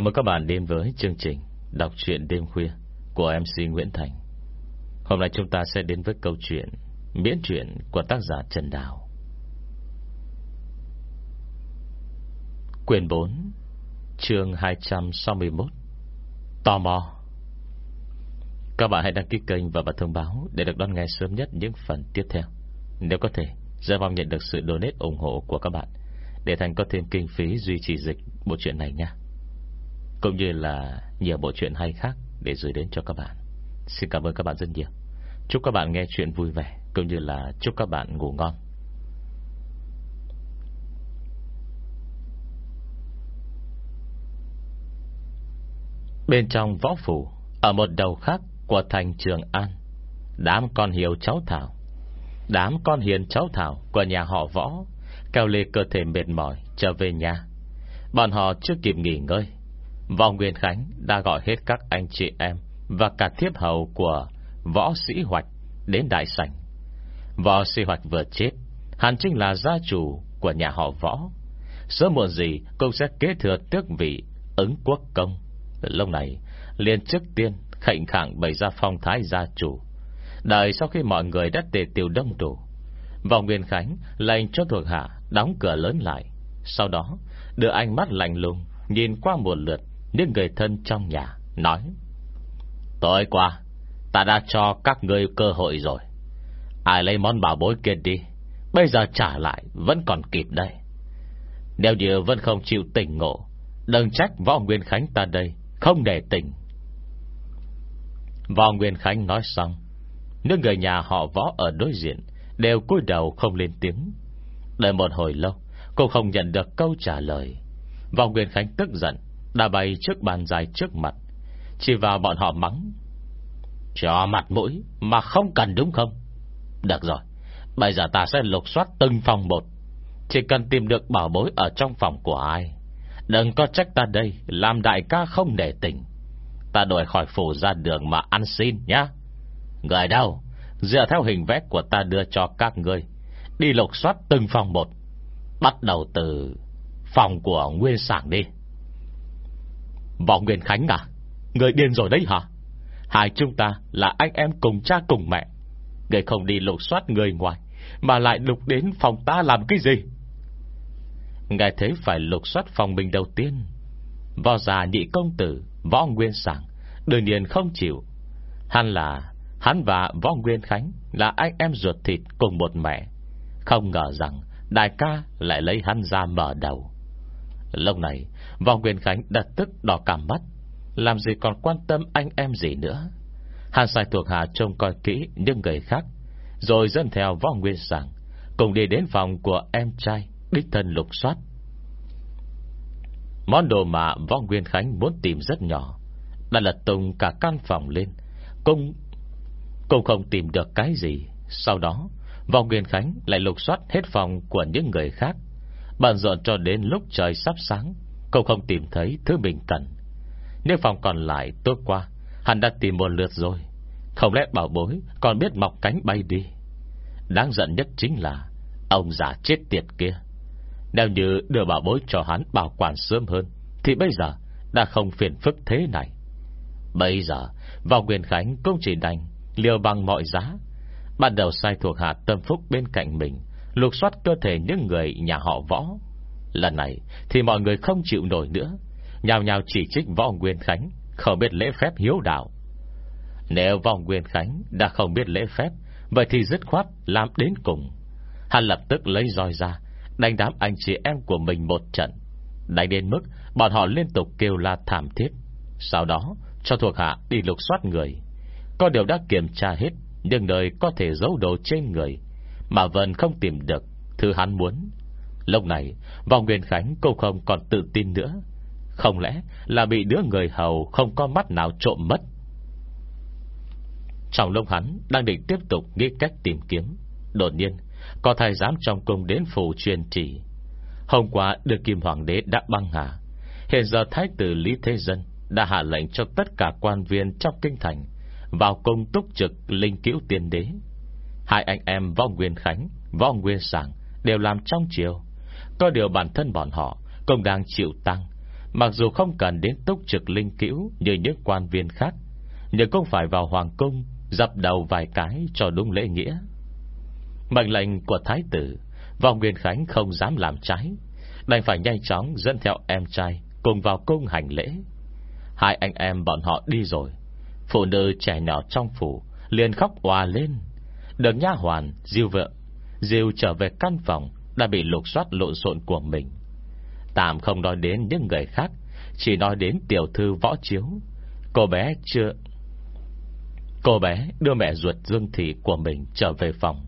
Chào mừng các bạn đến với chương trình Đọc truyện đêm khuya Của MC Nguyễn Thành. Hôm nay chúng ta sẽ đến với câu chuyện Miễn truyện của tác giả Trần Đào. Quyền 4 Chương 261 Tò mò. Các bạn hãy đăng ký kênh và bật thông báo Để được đón nghe sớm nhất những phần tiếp theo. Nếu có thể, Rất mong nhận được sự donate ủng hộ của các bạn Để Thành có thêm kinh phí duy trì dịch Bộ truyện này nha cũng như là nhiều bộ truyện hay khác Để gửi đến cho các bạn. Xin cảm ơn các bạn rất nhiều. Chúc các bạn nghe chuyện vui vẻ, Cũng như là chúc các bạn ngủ ngon. Bên trong võ phủ, Ở một đầu khác của thành Trường An, Đám con hiếu cháu Thảo. Đám con hiền cháu Thảo Của nhà họ võ Cao lê cơ thể mệt mỏi, trở về nhà. Bọn họ chưa kịp nghỉ ngơi. Võ Nguyên Khánh đã gọi hết các anh chị em Và cả thiếp hầu của Võ Sĩ Hoạch Đến đại sảnh. Võ Sĩ Hoạch vừa chết, Hắn chính là gia chủ của nhà họ Võ. Sớm muộn gì Cũng sẽ kế thừa tước vị Ứng quốc công. Lúc này, liền trước tiên Khệnh khẳng bày ra phong thái gia chủ. Đợi sau khi mọi người đã tề tiêu đông đủ, Võ Nguyên Khánh lệnh cho thuộc hạ Đóng cửa lớn lại. Sau đó, đưa ánh mắt lạnh lùng Nhìn qua một lượt những người thân trong nhà Nói Tối qua, Ta đã cho các ngươi cơ hội rồi. Ai lấy món bảo bối kia đi, Bây giờ trả lại Vẫn còn kịp đây. Nếu như vẫn không chịu tỉnh ngộ, Đừng trách võ Nguyên Khánh ta đây Không để tỉnh. Võ Nguyên Khánh nói xong, Những người nhà họ võ ở đối diện Đều cúi đầu không lên tiếng. Đợi một hồi lâu, Cô không nhận được câu trả lời. Võ Nguyên Khánh tức giận đã bay trước bàn dài trước mặt. Chỉ vào bọn họ mắng. Cho mặt mũi Mà không cần đúng không? Được rồi, Bây giờ ta sẽ lục soát từng phòng một. Chỉ cần tìm được bảo bối Ở trong phòng của ai. Đừng có trách ta đây, Làm đại ca không để tình. Ta đuổi khỏi phủ ra đường mà ăn xin nhá. Người đâu? Dựa theo hình vẽ của ta đưa cho các ngươi. Đi lục soát từng phòng một. Bắt đầu từ Phòng của Nguyên Sảng đi. Võ Nguyên Khánh à Người điên rồi đấy hả? Hai chúng ta là anh em cùng cha cùng mẹ. Người không đi lục soát người ngoài, Mà lại lục đến phòng ta làm cái gì? Ngài thấy phải lục soát phòng mình đầu tiên. Võ già nhị công tử, Võ Nguyên Sảng, Đương nhiên không chịu. Hắn là, Hắn và Võ Nguyên Khánh Là anh em ruột thịt cùng một mẹ. Không ngờ rằng Đại ca lại lấy hắn ra mở đầu. Lúc này, Võ Nguyên Khánh đặt tức đỏ cả mắt. Làm gì còn quan tâm anh em gì nữa? Hàn sai thuộc hạ trông coi kỹ Những người khác, Rồi dẫn theo Võ Nguyên Sảng, Cùng đi đến phòng của em trai, Đích thân lục soát. Món đồ mà Võ Nguyên Khánh muốn tìm rất nhỏ, Đã lật tung cả căn phòng lên, Cũng Cũng không tìm được cái gì. Sau đó, Võ Nguyên Khánh lại lục soát hết phòng của những người khác. Bận rộn cho đến lúc trời sắp sáng, Cậu không tìm thấy thứ mình cần Nếu phòng còn lại tối qua Hắn đã tìm một lượt rồi. Không lẽ bảo bối còn biết mọc cánh bay đi? Đáng giận nhất chính là Ông già chết tiệt kia. Nếu như đưa bảo bối cho hắn bảo quản sớm hơn, Thì bây giờ Đã không phiền phức thế này. Bây giờ Vào quyền khánh cũng chỉ đành Liều bằng mọi giá. Ban đầu sai thuộc hạ tâm phúc bên cạnh mình Lục soát cơ thể những người nhà họ võ. Lần này thì mọi người không chịu nổi nữa. Nhào nhào chỉ trích võ Nguyên Khánh, Không biết lễ phép hiếu đạo. Nếu võ Nguyên Khánh đã không biết lễ phép, Vậy thì dứt khoát làm đến cùng. Hắn lập tức lấy roi ra, Đánh đám anh chị em của mình một trận. Đánh đến mức Bọn họ liên tục kêu la thảm thiết. Sau đó, cho thuộc hạ đi lục soát người. Có điều đã kiểm tra hết những nơi có thể giấu đồ trên người mà vẫn không tìm được Thứ hắn muốn. Lúc này vào Nguyên Khánh cô không còn tự tin nữa. Không lẽ là bị đứa người hầu Không có mắt nào trộm mất? Trong lúc hắn Đang định tiếp tục nghĩ cách tìm kiếm, Đột nhiên, Có thái giám trong cung đến phủ truyền chỉ Hôm qua được Kim Hoàng đế đã băng hà. Hiện giờ Thái tử Lý Thế Dân Đã hạ lệnh cho tất cả quan viên Trong kinh thành Vào cung túc trực linh cữu tiên đế. Hai anh em Võ Nguyên Khánh, Võ Nguyên Sàng Đều làm trong chiều có điều bản thân bọn họ Cũng đang chịu tăng. Mặc dù không cần đến túc trực linh cữu Như những quan viên khác, Nhưng cũng phải vào hoàng cung Dập đầu vài cái cho đúng lễ nghĩa. Mệnh lệnh của thái tử, võ Nguyên Khánh không dám làm trái, Đành phải nhanh chóng dẫn theo em trai Cùng vào cung hành lễ. Hai anh em bọn họ đi rồi, Phụ nữ trẻ nhỏ trong phủ liền khóc hòa lên. Được nha hoàn, diêu vợ Diêu trở về căn phòng Đã bị lục soát lộn xộn của mình. Tạm không nói đến những người khác Chỉ nói đến tiểu thư võ chiếu. Cô bé chưa Cô bé đưa mẹ ruột Dương Thị của mình trở về phòng.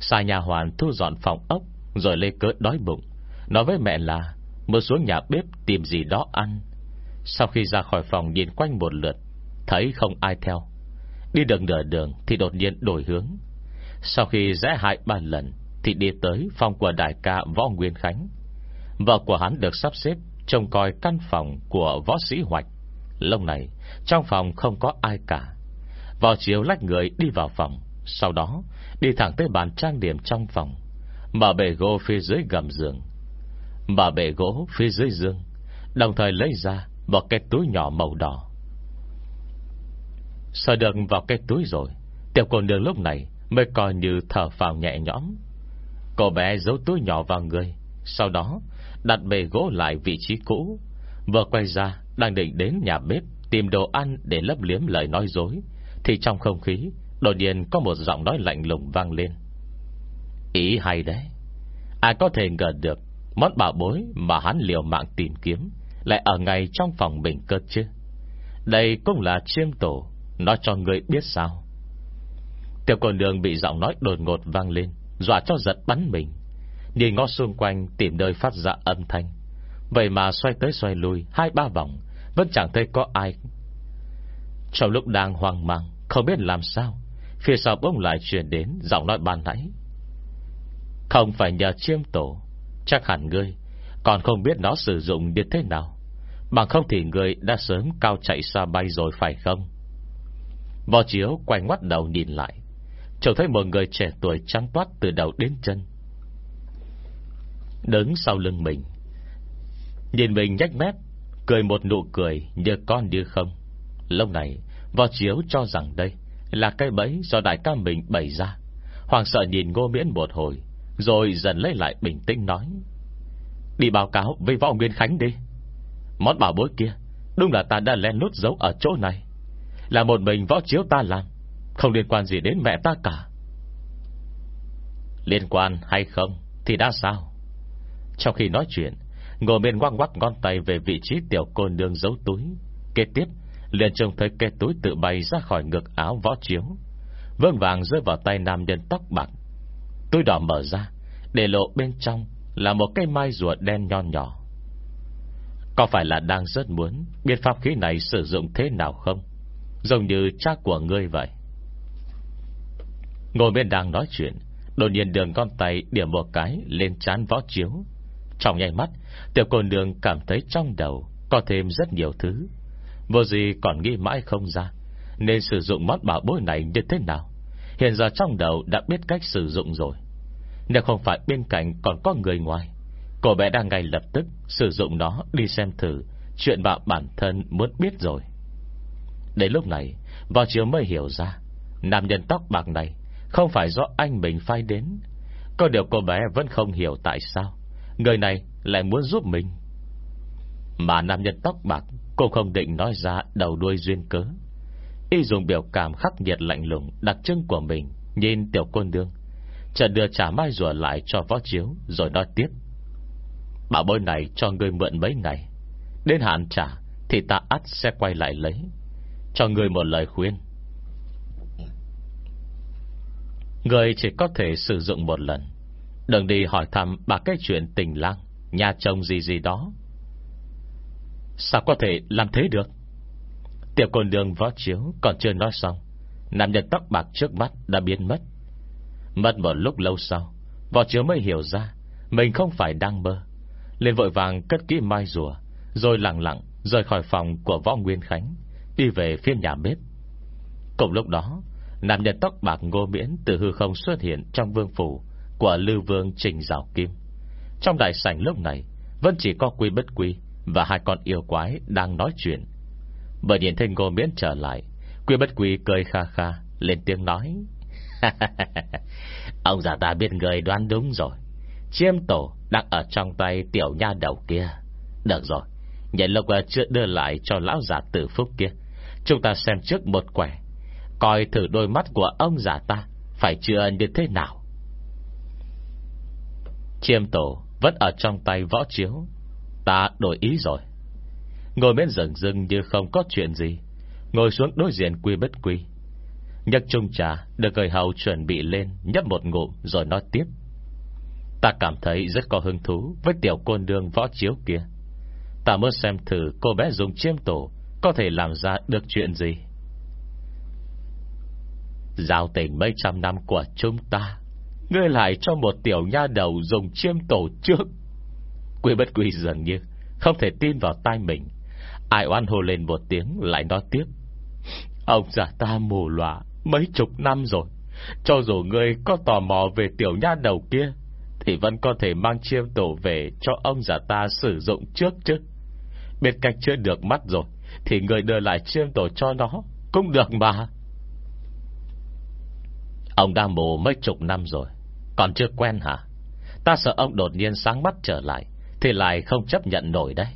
Sai nhà hoàn thu dọn phòng ốc Rồi lê cớ đói bụng. Nói với mẹ là Muốn xuống nhà bếp tìm gì đó ăn. Sau khi ra khỏi phòng nhìn quanh một lượt Thấy không ai theo. Đi đường nửa đường thì đột nhiên đổi hướng. Sau khi rẽ hai ba lần, Thì đi tới phòng của đại ca Võ Nguyên Khánh. Vợ của hắn được sắp xếp Trông coi căn phòng của võ sĩ Hoạch. Lâu này, Trong phòng không có ai cả. Vào chiều lách người đi vào phòng, Sau đó đi thẳng tới bàn trang điểm trong phòng, Mở bể gỗ phía dưới gầm giường. Mở bể gỗ phía dưới giường, Đồng thời lấy ra Một cái túi nhỏ màu đỏ. Sờ được vào cái túi rồi, Tiểu cô nương lúc này Mới coi như thở phào nhẹ nhõm. Cô bé giấu túi nhỏ vào người, Sau đó đặt bề gỗ lại vị trí cũ, Vừa quay ra Đang định đến nhà bếp Tìm đồ ăn để lấp liếm lời nói dối, Thì trong không khí Đột nhiên có một giọng nói lạnh lùng vang lên. Ý hay đấy, Ai có thể ngờ được Món bảo bối mà hắn liều mạng tìm kiếm Lại ở ngay trong phòng mình cơ chứ? Đây cũng là chiêm tổ Nói cho người biết sao? Tiểu cô nương bị giọng nói đột ngột vang lên, Dọa cho giật bắn mình. Nhìn ngó xung quanh, tìm nơi phát ra âm thanh. Vậy mà xoay tới xoay lui, Hai ba vòng, Vẫn chẳng thấy có ai. Trong lúc đang hoang mang, Không biết làm sao, Phía sau bỗng lại truyền đến giọng nói ban nãy. Không phải nhờ chiêm tổ, Chắc hẳn ngươi, Còn không biết nó sử dụng như thế nào. Bằng không thì ngươi đã sớm cao chạy xa bay rồi phải không? Vò chiếu quay ngoắt đầu nhìn lại Trông thấy một người trẻ tuổi trắng toát từ đầu đến chân. Đứng sau lưng mình. Nhìn mình nhách mép, Cười một nụ cười như con như không. Lúc này, võ chiếu cho rằng đây Là cái bẫy do đại ca mình bày ra. Hoàng sợ nhìn ngô miễn một hồi, Rồi dần lấy lại bình tĩnh nói. Đi báo cáo với võ Nguyên Khánh đi. Món bảo bối kia, Đúng là ta đã len lút giấu ở chỗ này. Là một mình võ chiếu ta làm. Không liên quan gì đến mẹ ta cả. Liên quan hay không Thì đã sao? Trong khi nói chuyện Ngồi bên ngoắc ngoắc ngón tay về vị trí tiểu cô nương giấu túi. Kế tiếp, liền trông thấy cái túi tự bay ra khỏi ngực áo võ chiếu. Vương vàng rơi vào tay nam nhân tóc bạc. Túi đỏ mở ra, Để lộ bên trong Là một cây mai rùa đen nhon nhỏ. Có phải là đang rất muốn Biết pháp khí này sử dụng thế nào không? Giống như cha của ngươi vậy. Ngồi bên đang nói chuyện, Đột nhiên đường con tay điểm một cái Lên chán võ chiếu. Trong nháy mắt, Tiểu cô nương cảm thấy trong đầu Có thêm rất nhiều thứ. Vô gì còn nghĩ mãi không ra, Nên sử dụng món bảo bối này như thế nào? Hiện giờ trong đầu đã biết cách sử dụng rồi. Nếu không phải bên cạnh còn có người ngoài, Cô bé đang ngay lập tức Sử dụng nó đi xem thử Chuyện bạo bản thân muốn biết rồi. Đến lúc này Vào chiều mới hiểu ra, Nam nhân tóc bạc này không phải do anh mình phai đến. Có điều cô bé vẫn không hiểu tại sao. Người này lại muốn giúp mình. Mà nam nhân tóc bạc, Cô không định nói ra đầu đuôi duyên cớ. Y dùng biểu cảm khắc nghiệt lạnh lùng Đặc trưng của mình, Nhìn tiểu cô nương. Chợt đưa trả mai rùa lại cho võ chiếu, Rồi nói tiếp. Bảo bối này cho ngươi mượn mấy ngày. Đến hạn trả, Thì ta ắt sẽ quay lại lấy. Cho ngươi một lời khuyên. Người chỉ có thể sử dụng một lần. Đừng đi hỏi thăm bà cái chuyện tình lang, Nhà chồng gì gì đó. Sao có thể làm thế được? Tiểu cô đường võ chiếu Còn chưa nói xong. Nam nhân tóc bạc trước mắt đã biến mất. Mất một lúc lâu sau, Võ chiếu mới hiểu ra Mình không phải đang mơ. Lên vội vàng cất kỹ mai rùa, Rồi lặng lặng rời khỏi phòng của võ Nguyên Khánh, Đi về phía nhà bếp. Cùng lúc đó Nam nhân tóc bạc ngô miễn Từ hư không xuất hiện trong vương phủ Của lưu vương trình Giảo kim Trong đại sảnh lúc này, Vẫn chỉ có quy bất quy Và hai con yêu quái đang nói chuyện. Bởi nhìn thấy ngô miễn trở lại Quy bất quy cười kha kha, Lên tiếng nói, Ông già ta biết người đoán đúng rồi. Chiêm tổ đang ở trong tay tiểu nha đầu kia. Được rồi Nhận lộc ờ, chưa đưa lại cho lão già tử phúc kia. Chúng ta xem trước một quẻ. Coi thử đôi mắt của ông già ta, Phải chưa, như thế nào? Chiêm tổ Vẫn ở trong tay võ chiếu. Ta đổi ý rồi. Ngồi bên rừng rừng như không có chuyện gì. Ngồi xuống đối diện quy bất quy. Nhật trung trà, Được người hầu chuẩn bị lên, Nhấp một ngụm rồi nói tiếp. Ta cảm thấy rất có hứng thú Với tiểu côn đương võ chiếu kia. Ta muốn xem thử cô bé dùng chiêm tổ Có thể làm ra được chuyện gì. Giao tình mấy trăm năm của chúng ta. Ngươi lại cho một tiểu nha đầu Dùng chiêm tổ trước. Quy bất quy dường như Không thể tin vào tai mình. Ai oan hồ lên một tiếng lại nói tiếp. Ông già ta mù lòa Mấy chục năm rồi. Cho dù ngươi có tò mò về tiểu nha đầu kia, Thì vẫn có thể mang chiêm tổ về Cho ông già ta sử dụng trước chứ. Biết cách chưa được mắt rồi, Thì người đưa lại chiêm tổ cho nó Cũng được mà. Ông đang mù mấy chục năm rồi. Còn chưa quen hả? Ta sợ ông đột nhiên sáng mắt trở lại, Thì lại không chấp nhận nổi đấy.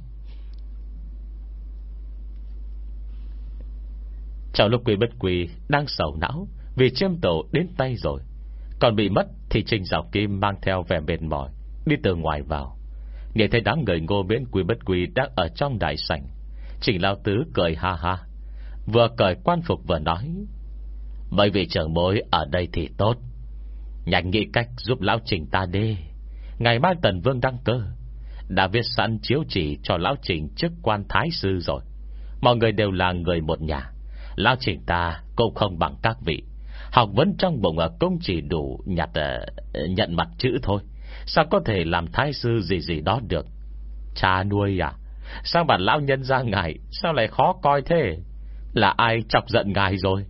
Trong lúc quý bất quý Đang sầu não Vì chiêm tổ đến tay rồi, Còn bị mất thì Trình Giảo Kim mang theo vẻ mệt mỏi, Đi từ ngoài vào. Nhìn thấy đám người ngô miễn Quý bất Quý Đang ở trong đại sảnh, Trình Lao Tứ cười ha ha, Vừa cởi quan phục vừa nói bởi vì trưởng mối ở đây thì tốt. Nhanh nghĩ cách giúp Lão Trình ta đi. Ngày mai Tần Vương đăng cơ. Đã viết sẵn chiếu chỉ cho Lão Trình chức quan thái sư rồi. Mọi người đều là người một nhà. Lão Trình ta cũng không bằng các vị. Học vấn trong bụng cũng chỉ đủ nhặt ờ, nhận mặt chữ thôi. Sao có thể làm thái sư gì gì đó được? Cha nuôi à Sao bản lão nhân ra ngài, Sao lại khó coi thế? Là ai chọc giận ngài rồi?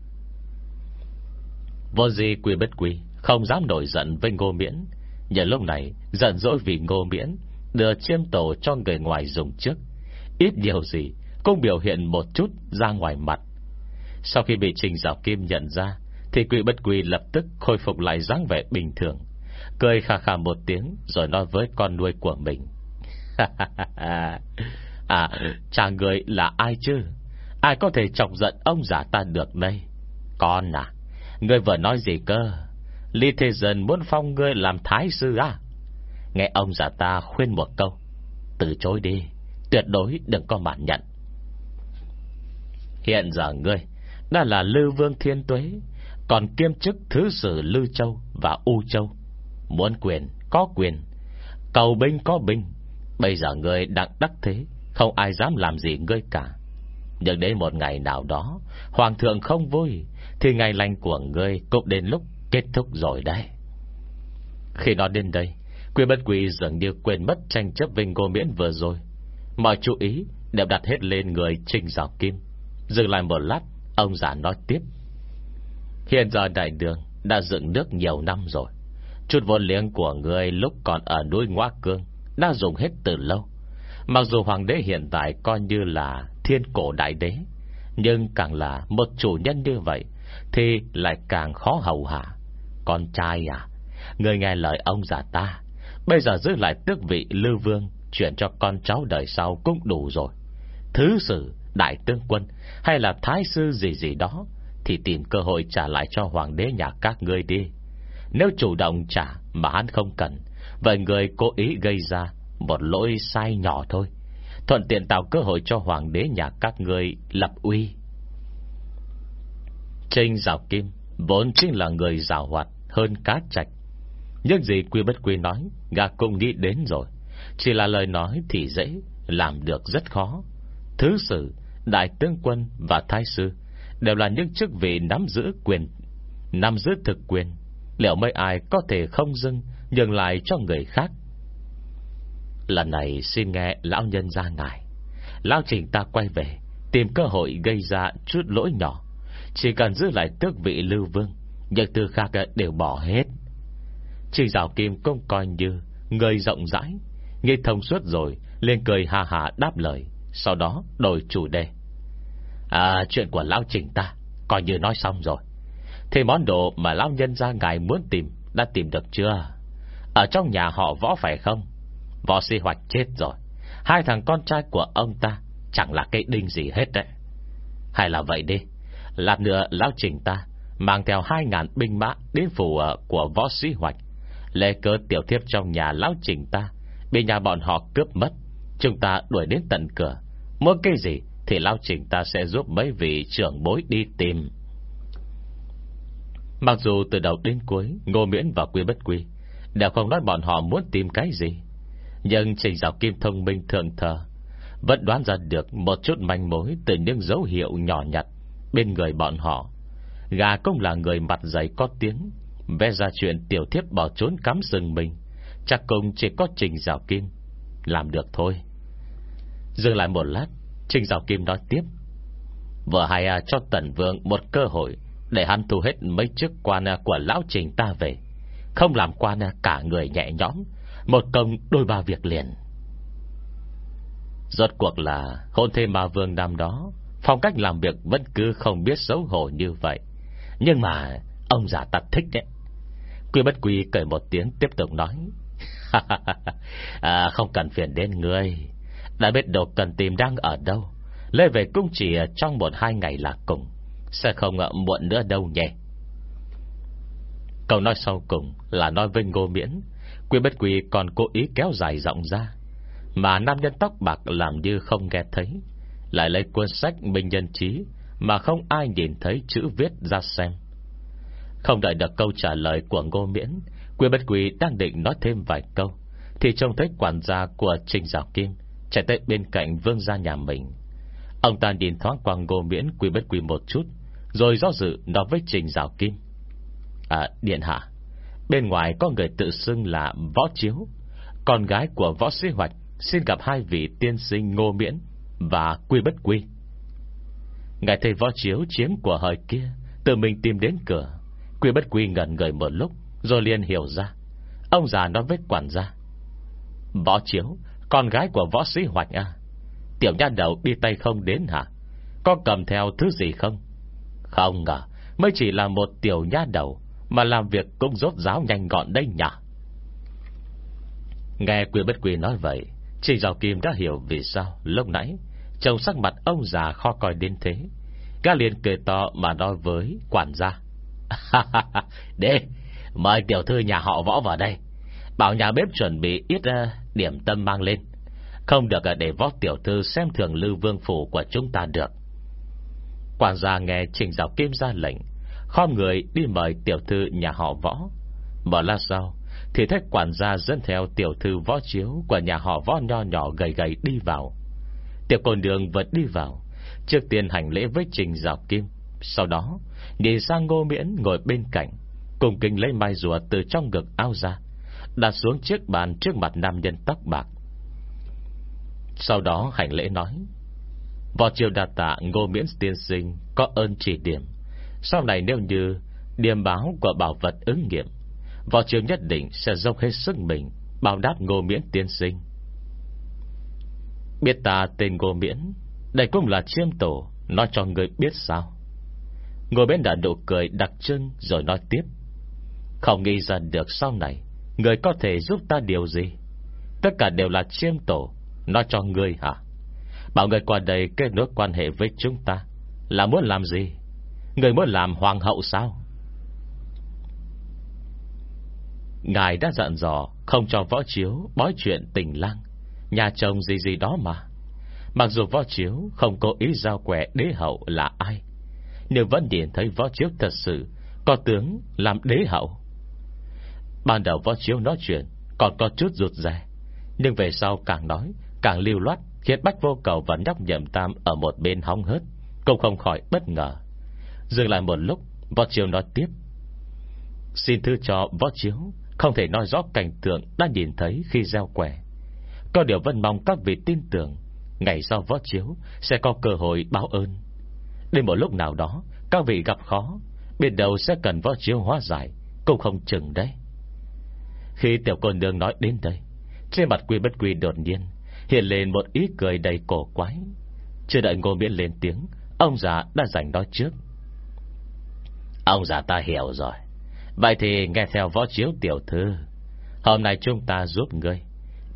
Vô gì quy bất quy, Không dám nổi giận với ngô miễn. Nhờ lúc này, giận dỗi vì ngô miễn, Đưa chiêm tổ cho người ngoài dùng trước. Ít điều gì, Cũng biểu hiện một chút ra ngoài mặt. Sau khi bị Trình Giảo Kim nhận ra, Thì quỷ bất quỷ lập tức khôi phục lại dáng vẻ bình thường. Cười khà khà một tiếng, Rồi nói với con nuôi của mình. À chàng người là ai chứ? Ai có thể chọc giận ông giả ta được đây? Con à? Ngươi vừa nói gì cơ? Lý Thế Dân muốn phong ngươi làm thái sư à Nghe ông già ta khuyên một câu, Từ chối đi, Tuyệt đối đừng có mạn nhận. Hiện giờ ngươi Đã là Lưu Vương Thiên Tuế, Còn kiêm chức Thứ sử Lưu Châu Và U Châu. Muốn quyền, có quyền. Cầu binh, có binh. Bây giờ ngươi đang đắc thế, Không ai dám làm gì ngươi cả. Nhưng đến một ngày nào đó, Hoàng thượng không vui thì ngày lành của ngươi cũng đến lúc kết thúc rồi đấy. Khi nó đến đây Quy bất quỷ dường như quên mất tranh chấp Vinh Ngô Miễn vừa rồi. Mọi chú ý đều đặt hết lên người trình Giảo Kim. Dừng lại một lát, Ông già nói tiếp. Hiện giờ đại đường đã dựng nước nhiều năm rồi. Chút vốn liếng của người lúc còn ở núi Ngoa Cương Đã dùng hết từ lâu. Mặc dù hoàng đế hiện tại coi như là Thiên cổ đại đế, Nhưng càng là một chủ nhân như vậy thì lại càng khó hầu hạ. Con trai à Người nghe lời ông già ta, Bây giờ giữ lại tước vị lưu vương, Chuyển cho con cháu đời sau cũng đủ rồi. Thứ sử, Đại tướng quân, Hay là thái sư gì gì đó, Thì tìm cơ hội trả lại cho hoàng đế nhà các ngươi đi. Nếu chủ động trả, Mà hắn không cần, Vậy người cố ý gây ra Một lỗi sai nhỏ thôi. Thuận tiện tạo cơ hội cho hoàng đế nhà các ngươi lập uy. Trinh Giảo Kim Vốn chính là người rào hoạt Hơn cá trạch Nhưng gì quy bất quy nói Gà cũng nghĩ đến rồi. Chỉ là lời nói thì dễ Làm được rất khó. Thứ sử, đại tướng quân và thái sư Đều là những chức vị nắm giữ quyền Nắm giữ thực quyền. Liệu mấy ai có thể không dưng Nhường lại cho người khác? Lần này xin nghe Lão nhân ra ngài. Lão trình ta quay về Tìm cơ hội gây ra chút lỗi nhỏ. Chỉ cần giữ lại tước vị lưu vương, Những tư khác đều bỏ hết. Trình Giảo Kim cũng coi như Người rộng rãi. Nghe thông suốt rồi, liền cười hà hà đáp lời, Sau đó đổi chủ đề. À chuyện của lão trình ta, Coi như nói xong rồi. Thế món đồ mà lão nhân ra ngài muốn tìm, Đã tìm được chưa? Ở trong nhà họ võ phải không? Võ si hoạch chết rồi. Hai thằng con trai của ông ta Chẳng là cái đinh gì hết đấy. Hay là vậy đi. Lát nữa lão trình ta, Mang theo hai ngàn binh mã Đến phủ ờ, của võ sĩ hoạch. Lê cơ tiểu thiếp trong nhà lão trình ta, Bị nhà bọn họ cướp mất. Chúng ta đuổi đến tận cửa. Muốn cái gì thì lão trình ta sẽ giúp mấy vị trưởng bối đi tìm. Mặc dù từ đầu đến cuối, Ngô Miễn và Quy Bất Quy Đều không nói bọn họ muốn tìm cái gì, Nhưng trình dạo kim thông minh thượng thờ, Vẫn đoán ra được Một chút manh mối từ những dấu hiệu nhỏ nhặt Bên người bọn họ. Gà cũng là người mặt dày có tiếng Vẽ ra chuyện tiểu thiếp bỏ trốn cắm rừng mình Chắc cũng chỉ có trình Giảo kim Làm được thôi. Dừng lại một lát Trình Giảo kim nói tiếp. Vợ hai à, cho tần vương một cơ hội Để hắn thu hết mấy chức quan Của lão trình ta về. Không làm quan cả người nhẹ nhõm Một công đôi ba việc liền. Rốt cuộc là Hôn thê ma vương năm đó Phong cách làm việc vẫn cứ không biết xấu hổ như vậy. Nhưng mà Ông già ta thích đấy. Quy bất quy cười một tiếng tiếp tục nói à, Không cần phiền đến ngươi. Đã biết đồ cần tìm đang ở đâu. Lê về cũng chỉ trong một hai ngày là cùng. Sẽ không muộn nữa đâu nhé Câu nói sau cùng Là nói với Ngô Miễn. Quy bất quy còn cố ý kéo dài giọng ra. Mà nam nhân tóc bạc làm như không nghe thấy. Lại lấy cuốn sách Minh Nhân Trí Mà không ai nhìn thấy chữ viết ra xem. Không đợi được câu trả lời của Ngô Miễn, Quy bất quỳ đang định nói thêm vài câu, Thì trông thấy quản gia của Trình Giảo Kim Chạy tới bên cạnh vương gia nhà mình. Ông ta nhìn thoáng qua ngô miễn, Quy bất quỳ một chút, Rồi do dự nói với Trình Giảo Kim. À điện hạ, Bên ngoài có người tự xưng là Võ Chiếu. Con gái của Võ Sĩ Hoạch Xin gặp hai vị tiên sinh ngô miễn. Và Quy bất quy. Ngài thầy Võ Chiếu chiến của hời kia, Tự mình tìm đến cửa. Quy bất quy ngẩn người một lúc, Rồi liền hiểu ra. Ông già nói với quản gia, Võ Chiếu, Con gái của võ sĩ Hoạch à Tiểu nha đầu đi tay không đến hả? Có cầm theo thứ gì không? Không ngờ, Mới chỉ là một tiểu nha đầu, Mà làm việc cũng rốt ráo nhanh gọn đây nhỉ. Nghe quy bất quy nói vậy Trình Giảo Kim đã hiểu vì sao Lúc nãy Trông sắc mặt ông già khó coi đến thế. Gã liền cười to mà nói với quản gia. Để Mời tiểu thư nhà họ võ vào đây. Bảo nhà bếp chuẩn bị ít uh, điểm tâm mang lên. Không được uh, để võ tiểu thư xem thường lưu vương phủ của chúng ta được. Quản gia nghe Trình Giáo Kim ra lệnh Khom người đi mời tiểu thư nhà họ võ. Mở là sau Thì thấy quản gia dẫn theo tiểu thư võ chiếu Của nhà họ võ nho nhỏ gầy gầy đi vào. Tiểu cô đường vẫn đi vào. Trước tiên hành lễ với Trình rào Kim. Sau đó, Nhìn sang ngô miễn ngồi bên cạnh, Cùng kinh lấy mai rùa từ trong ngực ao ra, Đặt xuống chiếc bàn trước mặt nam nhân tóc bạc. Sau đó hành lễ nói vào chiều đà tạ, ngô miễn tiên sinh, Có ơn chỉ điểm. Sau này nếu như Điểm báo của bảo vật ứng nghiệm vào chiều nhất định sẽ dốc hết sức mình Bảo đáp ngô miễn tiên sinh. Biết ta tên ngô miễn, Đây cũng là chiêm tổ, Nói cho người biết sao? Ngồi bên đã nụ cười đặc trưng Rồi nói tiếp. Không nghĩ ra được sau này, Người có thể giúp ta điều gì? Tất cả đều là chiêm tổ, Nói cho người hả? Bảo người qua đây kết nối quan hệ với chúng ta, Là muốn làm gì? Người muốn làm hoàng hậu sao? Ngài đã dặn dò Không cho võ chiếu, Bói chuyện tình lang. Nhà chồng gì gì đó mà. Mặc dù võ chiếu không có ý giao quẻ đế hậu là ai, Nhưng vẫn nhìn thấy võ chiếu thật sự Có tướng làm đế hậu. Ban đầu võ chiếu nói chuyện Còn có chút rụt rè, Nhưng về sau càng nói, Càng lưu loát, Khiến Bách Vô Cầu và nhóc nhậm tam Ở một bên hóng hớt, Cũng không khỏi bất ngờ. Dừng lại một lúc, Võ chiếu nói tiếp, Xin thư cho võ chiếu, Không thể nói rõ cảnh tượng đã nhìn thấy khi gieo quẻ. Có điều vẫn mong các vị tin tưởng, Ngày sau võ chiếu Sẽ có cơ hội báo ơn. Đến một lúc nào đó, Các vị gặp khó, Biết đầu sẽ cần võ chiếu hóa giải, Cũng không chừng đấy. Khi tiểu cô nương nói đến đây, Trên mặt quy bất quy đột nhiên Hiện lên một ý cười đầy cổ quái. Chưa đợi ngô miễn lên tiếng, Ông già đã giành nói trước. Ông già ta hiểu rồi. Vậy thì nghe theo võ chiếu tiểu thư, Hôm nay chúng ta giúp ngươi.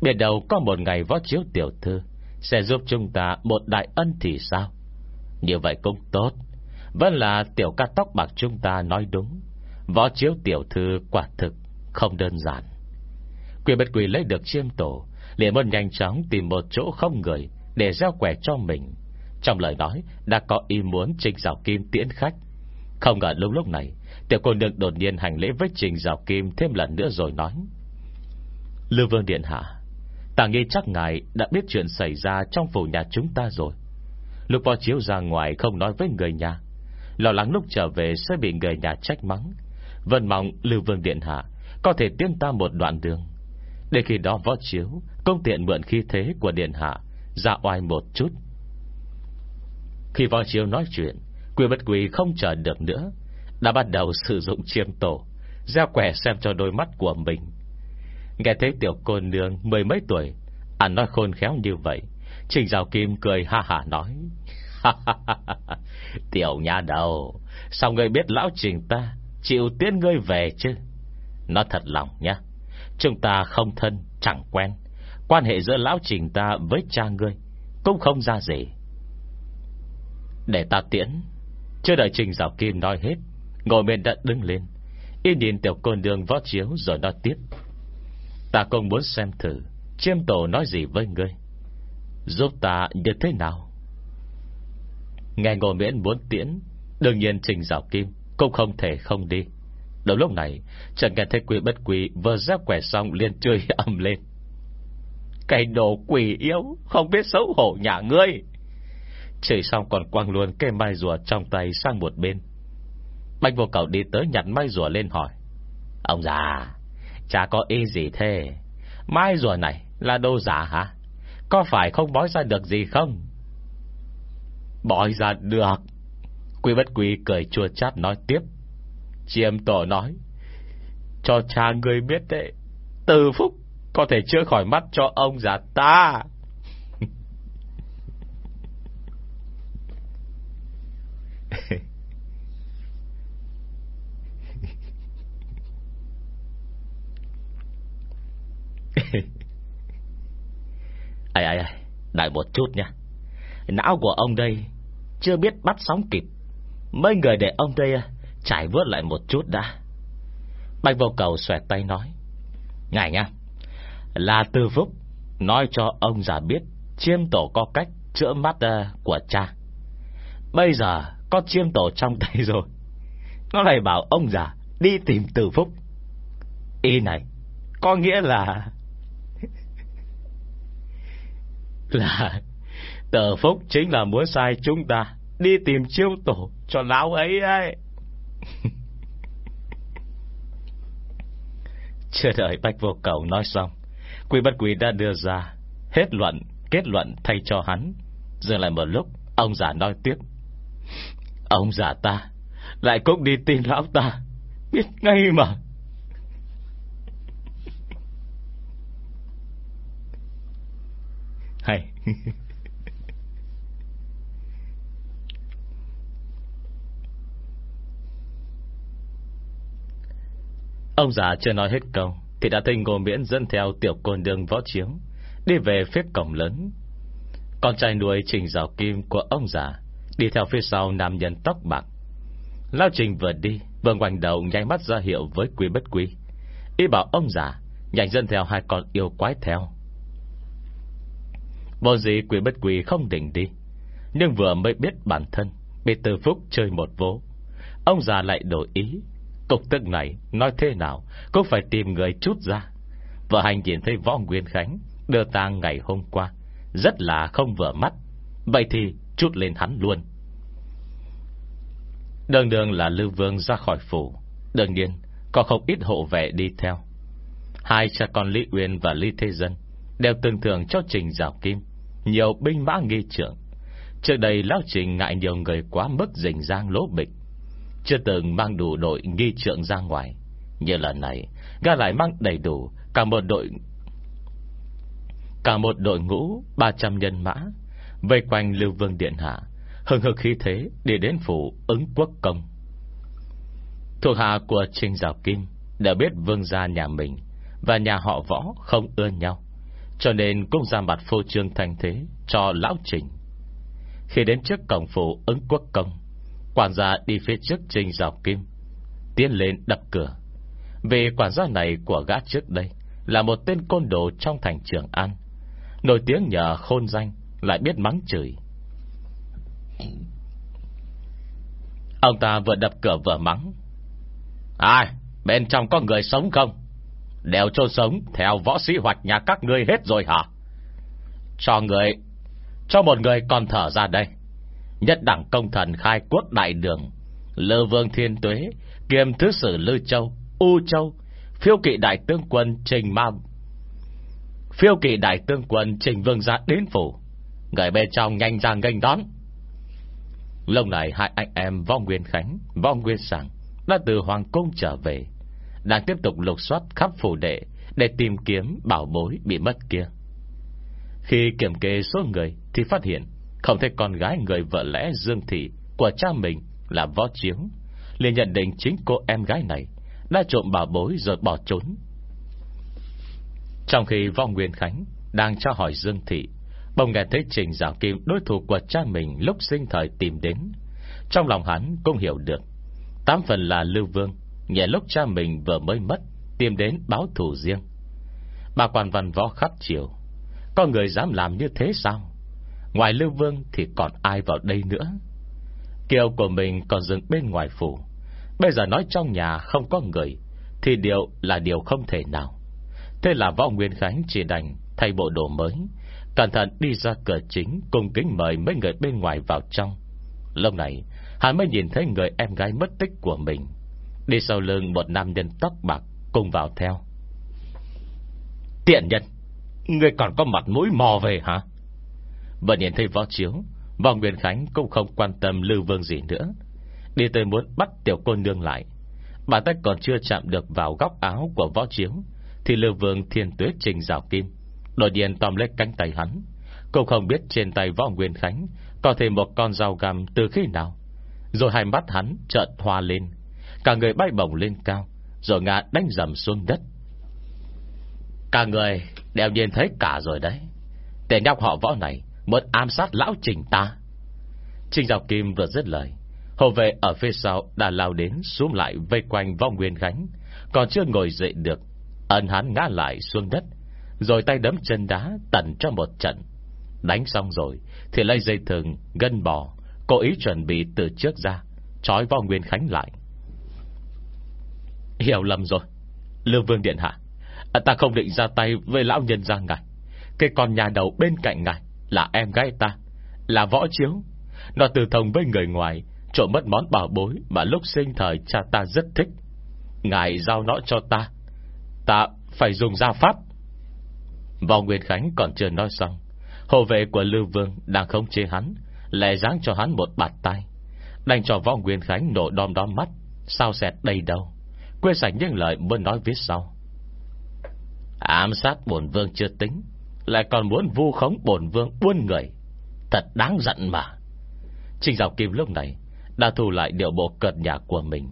Biết đầu có một ngày võ chiếu tiểu thư Sẽ giúp chúng ta một đại ân thì sao? Như vậy cũng tốt. Vẫn là tiểu ca tóc bạc chúng ta nói đúng. Võ chiếu tiểu thư quả thực Không đơn giản. Quỷ bất quỷ lấy được chiêm tổ, liền muốn nhanh chóng tìm một chỗ không người Để gieo quẻ cho mình. Trong lời nói, đã có ý muốn Trình Giảo Kim tiễn khách. Không ngờ lúc lúc này, Tiểu cô nương đột nhiên hành lễ với Trình Giảo Kim Thêm lần nữa rồi nói, Lưu Vương Điện Hạ Ta nghĩ chắc ngài đã biết chuyện xảy ra Trong phủ nhà chúng ta rồi. Lúc bò chiếu ra ngoài không nói với người nhà, Lo lắng lúc trở về Sẽ bị người nhà trách mắng. Vân mong Lưu Vương Điện Hạ Có thể tiến ta một đoạn đường. Để khi đó võ chiếu Công tiện mượn khí thế của Điện Hạ Ra oai một chút. Khi võ chiếu nói chuyện, Quỷ bất quỷ không chờ được nữa, Đã bắt đầu sử dụng chiêm tổ, Gieo quẻ xem cho đôi mắt của mình. Nghe thấy tiểu cô nương Mười mấy tuổi Ăn nói khôn khéo như vậy, Trình Giáo Kim cười ha ha nói Tiểu nhà đầu, Sao ngươi biết lão trình ta Chịu tiến ngươi về chứ? Nó thật lòng nhá, Chúng ta không thân, chẳng quen, Quan hệ giữa lão trình ta với cha ngươi Cũng không ra gì. Để ta tiễn. Chưa đợi trình giáo kim nói hết, Ngồi bên đã đứng lên, Y nhìn tiểu côn đường võ chiếu rồi nói tiếp Ta cũng muốn xem thử, Chiêm tổ nói gì với ngươi. Giúp ta như thế nào? Nghe ngồi miễn muốn tiễn, Đương nhiên trình rào kim Cũng không thể không đi. Đầu lúc này Chẳng nghe thấy quỷ bất quỷ Vừa giáp quẻ xong liền chơi âm lên. Cái đồ quỷ yếu, Không biết xấu hổ nhà ngươi. Chửi xong còn quăng luôn cây mai rùa trong tay sang một bên. Bạch vô cầu đi tới nhặt mai rùa lên hỏi. Ông già Chả có ý gì thế. Mai rùa này là đồ giả hả? Có phải không bói ra được gì không? Bói ra được. Quy bất quý cười chua chát nói tiếp. Chiêm tổ nói, Cho cha người biết đấy, Từ phúc Có thể chữa khỏi mắt cho ông già ta. Ai ai ai Đợi một chút nha. Não của ông đây Chưa biết bắt sóng kịp. Mấy người để ông đây à, Trải vớt lại một chút đã. Bạch vô cầu xoẹt tay nói Ngài nha Là tư phúc Nói cho ông già biết Chiêm tổ có cách chữa mắt uh, của cha. Bây giờ Có chiêm tổ trong tay rồi. Nó lại bảo ông già Đi tìm từ phúc. Ý này Có nghĩa là Là Tờ phúc chính là muốn sai chúng ta Đi tìm chiêu tổ cho lão ấy ấy. Chưa đợi Bạch Vô Cầu nói xong Quỷ bất quỷ đã đưa ra Hết luận, kết luận thay cho hắn. Dừng lại một lúc Ông già nói tiếp. Ông già ta Lại cũng đi tin lão ta. Biết ngay mà. Hay. Ông già chưa nói hết câu, Thì đã thấy Ngô Miễn dẫn theo tiểu côn đường võ chiếu, Đi về phía cổng lớn. Con trai nuôi Trình rào Kim của ông già Đi theo phía sau nam nhân tóc bạc. Lao Trình vừa đi, Vừa ngoảnh đầu nháy mắt ra hiệu với quý bất quý. Ý bảo ông già Nhanh dân theo hai con yêu quái theo. Vô gì quỷ bất quỷ không định đi. Nhưng vừa mới biết bản thân, Bị từ phúc chơi một vố. Ông già lại đổi ý. Cục tức này nói thế nào Cũng phải tìm người chút ra. Vợ hành nhìn thấy võ Nguyên Khánh Đưa tang ngày hôm qua, Rất là không vừa mắt. Vậy thì chút lên hắn luôn. Đường đường là Lưu Vương ra khỏi phủ. Đương nhiên, Có không ít hộ vệ đi theo. Hai cha con Lý Uyên và Lý Thế Dân Đều từng thường cho Trình Giảo Kim. Nhiều binh mã nghi trưởng Trước đây Lão Trình ngại nhiều người quá mức rình giang lỗ bịch. Chưa từng mang đủ đội nghi trưởng ra ngoài. Như lần này Gã lại mang đầy đủ Cả một đội, Cả một đội ngũ 300 nhân mã, Vây quanh Lưu Vương Điện Hạ, Hừng hực khí thế đi đến phủ ứng quốc công. Thuộc hạ của Trình Giảo Kim Đã biết vương gia nhà mình Và nhà họ võ không ưa nhau. Cho nên cũng ra mặt phô trương thành thế Cho lão trình. Khi đến trước cổng phủ ứng quốc công, Quản gia đi phía trước Trình Giáo Kim, Tiến lên đập cửa. Vì quản gia này của gã trước đây Là một tên côn đồ trong thành trường An, Nổi tiếng nhờ khôn danh, Lại biết mắng chửi. Ông ta vừa đập cửa vừa mắng. Ai, Bên trong có người sống không? Đều cho sống Theo võ sĩ hoạch nhà các ngươi hết rồi hả? Cho người, Cho một người còn thở ra đây. Nhất đẳng công thần khai quốc đại đường, Lư vương thiên tuế, Kiêm thứ sử Lư Châu, U Châu, Phiêu kỵ đại tướng quân Trình Ma Phiêu kỵ đại tướng quân Trình Vương ra đến phủ. Người bên trong nhanh ra nghênh đón. Lúc này hai anh em Võ Nguyên Khánh, Võ Nguyên Sảng Đã từ Hoàng Cung trở về. Đang tiếp tục lục soát khắp phủ đệ Để tìm kiếm bảo bối bị mất kia. Khi kiểm kê số người Thì phát hiện Không thấy con gái người vợ lẽ Dương Thị Của cha mình là Võ Chiếu, liền nhận định chính cô em gái này Đã trộm bảo bối rồi bỏ trốn. Trong khi Võ Nguyên Khánh Đang tra hỏi Dương Thị, bỗng nghe thấy Trình Giảo Kim Đối thủ của cha mình lúc sinh thời tìm đến. Trong lòng hắn cũng hiểu được, Tám phần là Lưu Vương Nhẹ lúc cha mình vừa mới mất, Tìm đến báo thù riêng. Bà quan văn võ khắp chiều Có người dám làm như thế sao? Ngoài Lưu Vương thì còn ai vào đây nữa? Kiều của mình còn dừng bên ngoài phủ. Bây giờ nói trong nhà không có người, Thì điều là điều không thể nào. Thế là võ Nguyên Khánh chỉ đành Thay bộ đồ mới, Cẩn thận đi ra cửa chính Cùng kính mời mấy người bên ngoài vào trong. Lâu này, Hắn mới nhìn thấy người em gái mất tích của mình. Đi sau lưng một nam nhân tóc bạc Cùng vào theo. Tiện nhân Ngươi còn có mặt mũi mò về hả? Vừa nhìn thấy võ chiếu Võ Nguyên Khánh cũng không quan tâm Lưu Vương gì nữa. Đi tới muốn bắt tiểu cô nương lại. Bà tay còn chưa chạm được vào góc áo của võ chiếu, Thì Lưu Vương thiên tuyết trình rào kim. Đột nhiên tóm lấy cánh tay hắn. Cũng không biết trên tay võ Nguyên Khánh Có thêm một con dao găm từ khi nào. Rồi hai mắt hắn trợn hoa lên. Cả người bay bổng lên cao, Rồi ngã đánh dầm xuống đất. Cả người đều nhìn thấy cả rồi đấy. Tên nhóc họ võ này, Muốn ám sát lão trình ta. Trình Giáo Kim vừa dứt lời Hồ vệ ở phía sau đã lao đến Xuống lại vây quanh vong nguyên gánh Còn chưa ngồi dậy được, Ân hắn ngã lại xuống đất, Rồi tay đấm chân đá tận cho một trận. Đánh xong rồi Thì lấy dây thừng, gân bò, Cố ý chuẩn bị từ trước ra, Trói vong nguyên khánh lại. Hiểu lầm rồi. Lương Vương Điện Hạ à, Ta không định ra tay với lão nhân ra ngài. Cái con nhà đầu bên cạnh ngài Là em gái ta, Là võ chiếu. Nó từ thông với người ngoài, Trộm mất món bảo bối Mà lúc sinh thời cha ta rất thích. Ngài giao nó cho ta Ta phải dùng gia pháp. Võ Nguyên Khánh còn chưa nói xong Hồ vệ của Lưu Vương Đang không chế hắn, Lè dáng cho hắn một bạt tay, Đành cho Võ Nguyên Khánh nổ đom đóm mắt, Sao xẹt đầy đầu. Quên sạch những lời muốn nói viết sau. Ám sát bổn vương chưa tính, Lại còn muốn vu khống bổn vương buôn người. Thật đáng giận mà. Trình dọc Kim lúc này Đã thu lại điệu bộ cợt nhạc của mình,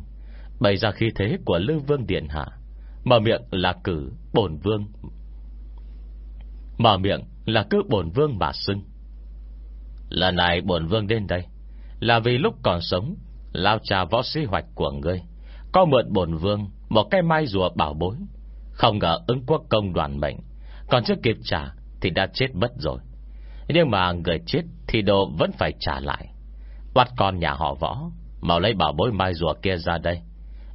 Bày ra khí thế của Lưu Vương Điện Hạ, Mở miệng là cử bổn vương. Mở miệng là cứ bổn vương mà xưng. Lần này bổn vương đến đây Là vì lúc còn sống, Lao trà võ sĩ hoạch của ngươi. Có mượn bổn vương Một cái mai rùa bảo bối. Không ngờ ứng quốc công đoàn mệnh, Còn chưa kịp trả Thì đã chết mất rồi. Nhưng mà người chết Thì đồ vẫn phải trả lại. Bắt con nhà họ võ Màu lấy bảo bối mai rùa kia ra đây.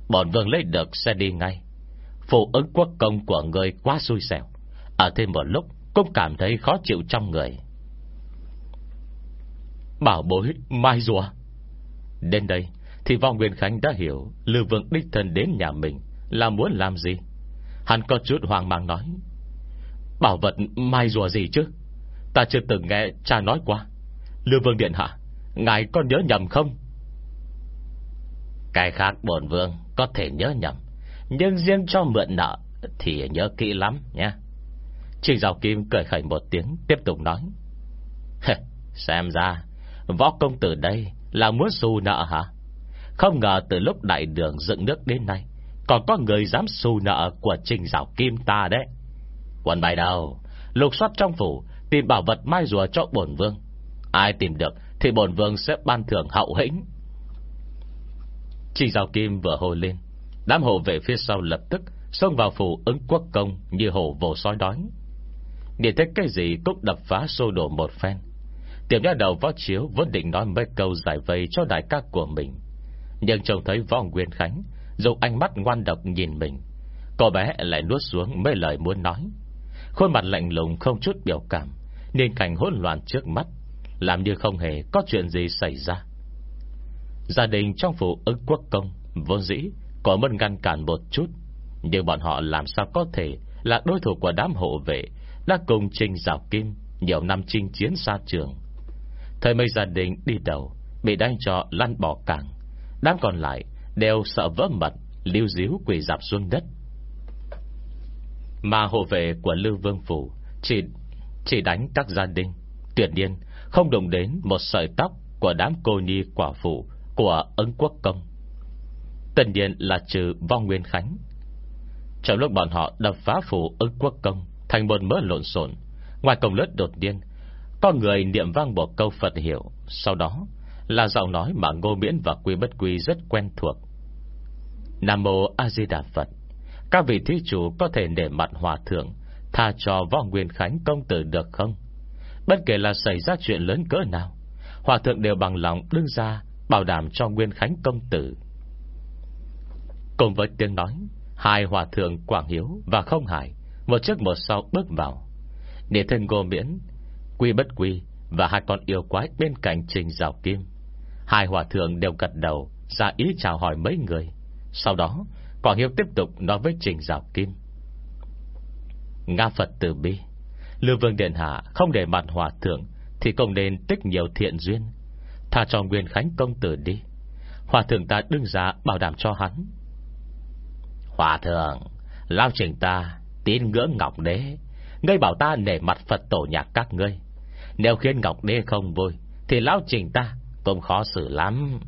Bổn vương lấy được sẽ đi ngay. Phụ ứng quốc công của người quá xui xẻo. Ở thêm một lúc, Cũng cảm thấy khó chịu trong người. Bảo bối mai rùa. Đến đây. Thì Võ Nguyên Khánh đã hiểu Lưu Vương đích thân đến nhà mình Là muốn làm gì. Hắn có chút hoang mang nói Bảo vật mai rùa gì chứ? Ta chưa từng nghe cha nói qua. Lưu Vương Điện Hạ Ngài có nhớ nhầm không? Cái khác bổn vương Có thể nhớ nhầm Nhưng riêng cho mượn nợ Thì nhớ kỹ lắm nhé. Trình Giáo Kim cười khẩy một tiếng Tiếp tục nói Xem ra Võ công tử đây là muốn xu nợ hả không ngờ từ lúc đại đường dựng nước đến nay, Còn có người dám xù nợ Của Trình Giáo Kim ta đấy. Quần bài đầu Lục soát trong phủ, Tìm bảo vật mai rùa cho bổn vương. Ai tìm được thì bổn vương sẽ ban thưởng hậu hĩnh. Trình Giáo Kim vừa hô lên. Đám hộ về phía sau lập tức Xông vào phủ ứng quốc công Như hổ vồ sói đói. Nhìn thấy cái gì cũng đập phá xô đổ một phen. Tiểu nha đầu võ chiếu Vốn định nói mấy câu giải vây cho đại ca của mình. Nhưng trông thấy võ Nguyên Khánh Dùng ánh mắt ngoan độc nhìn mình, Cô bé lại nuốt xuống mấy lời muốn nói. Khuôn mặt lạnh lùng không chút biểu cảm Nên cảnh hỗn loạn trước mắt, Làm như không hề có chuyện gì xảy ra. Gia đình trong phủ ứng quốc công Vốn dĩ, có mất ngăn cản một chút, Nhưng bọn họ làm sao có thể Là đối thủ của đám hộ vệ Đã cùng trình rào kim Nhiều năm chinh chiến xa trường. Thời mấy gia đình đi đầu, Bị đánh cho lăn bỏ cảng Đám còn lại đều sợ vỡ mật, Lưu díu quỳ dạp xuống đất. Mà hộ vệ của Lưu Vương Phủ Chỉ chỉ đánh các gia đình. Tuyệt nhiên, không đụng đến Một sợi tóc của đám cô nhi quả phụ Của ấn quốc công. Tất nhiên là trừ vong nguyên khánh. Trong lúc bọn họ đập phá phủ ức quốc công Thành một mớ lộn xộn, Ngoài công lớp đột nhiên, Có người niệm vang một câu Phật hiểu Sau đó là giọng nói mà Ngô Miễn và Quy Bất Quy rất quen thuộc. Nam Mô A Di Đà Phật, Các vị thí chủ có thể để mặt hòa thượng, Tha cho võ nguyên khánh công tử được không? Bất kể là xảy ra chuyện lớn cỡ nào, Hòa thượng đều bằng lòng đứng ra Bảo đảm cho Nguyên Khánh công tử. Cùng với tiếng nói, Hai hòa thượng Quảng Hiếu và Không Hải Một trước một sau bước vào. Để thân ngô miễn, Quy bất quy Và hai con yêu quái bên cạnh trình rào kim. Hai hòa thượng đều gật đầu, Ra ý chào hỏi mấy người. Sau đó, Quảng Hiếu tiếp tục nói với trình rào kim. Nga Phật từ bi, Lưu Vương Điện Hạ không để mặt hòa thượng Thì cũng nên tích nhiều thiện duyên. Tha cho Nguyên Khánh công tử đi. Hòa thượng ta đứng ra bảo đảm cho hắn. Hòa thượng, Lao trình ta Tín ngưỡng Ngọc Đế, Ngươi bảo ta nể mặt Phật tổ nhạc các ngươi. Nếu khiến Ngọc Đế không vui Thì lão trình ta cũng khó xử lắm.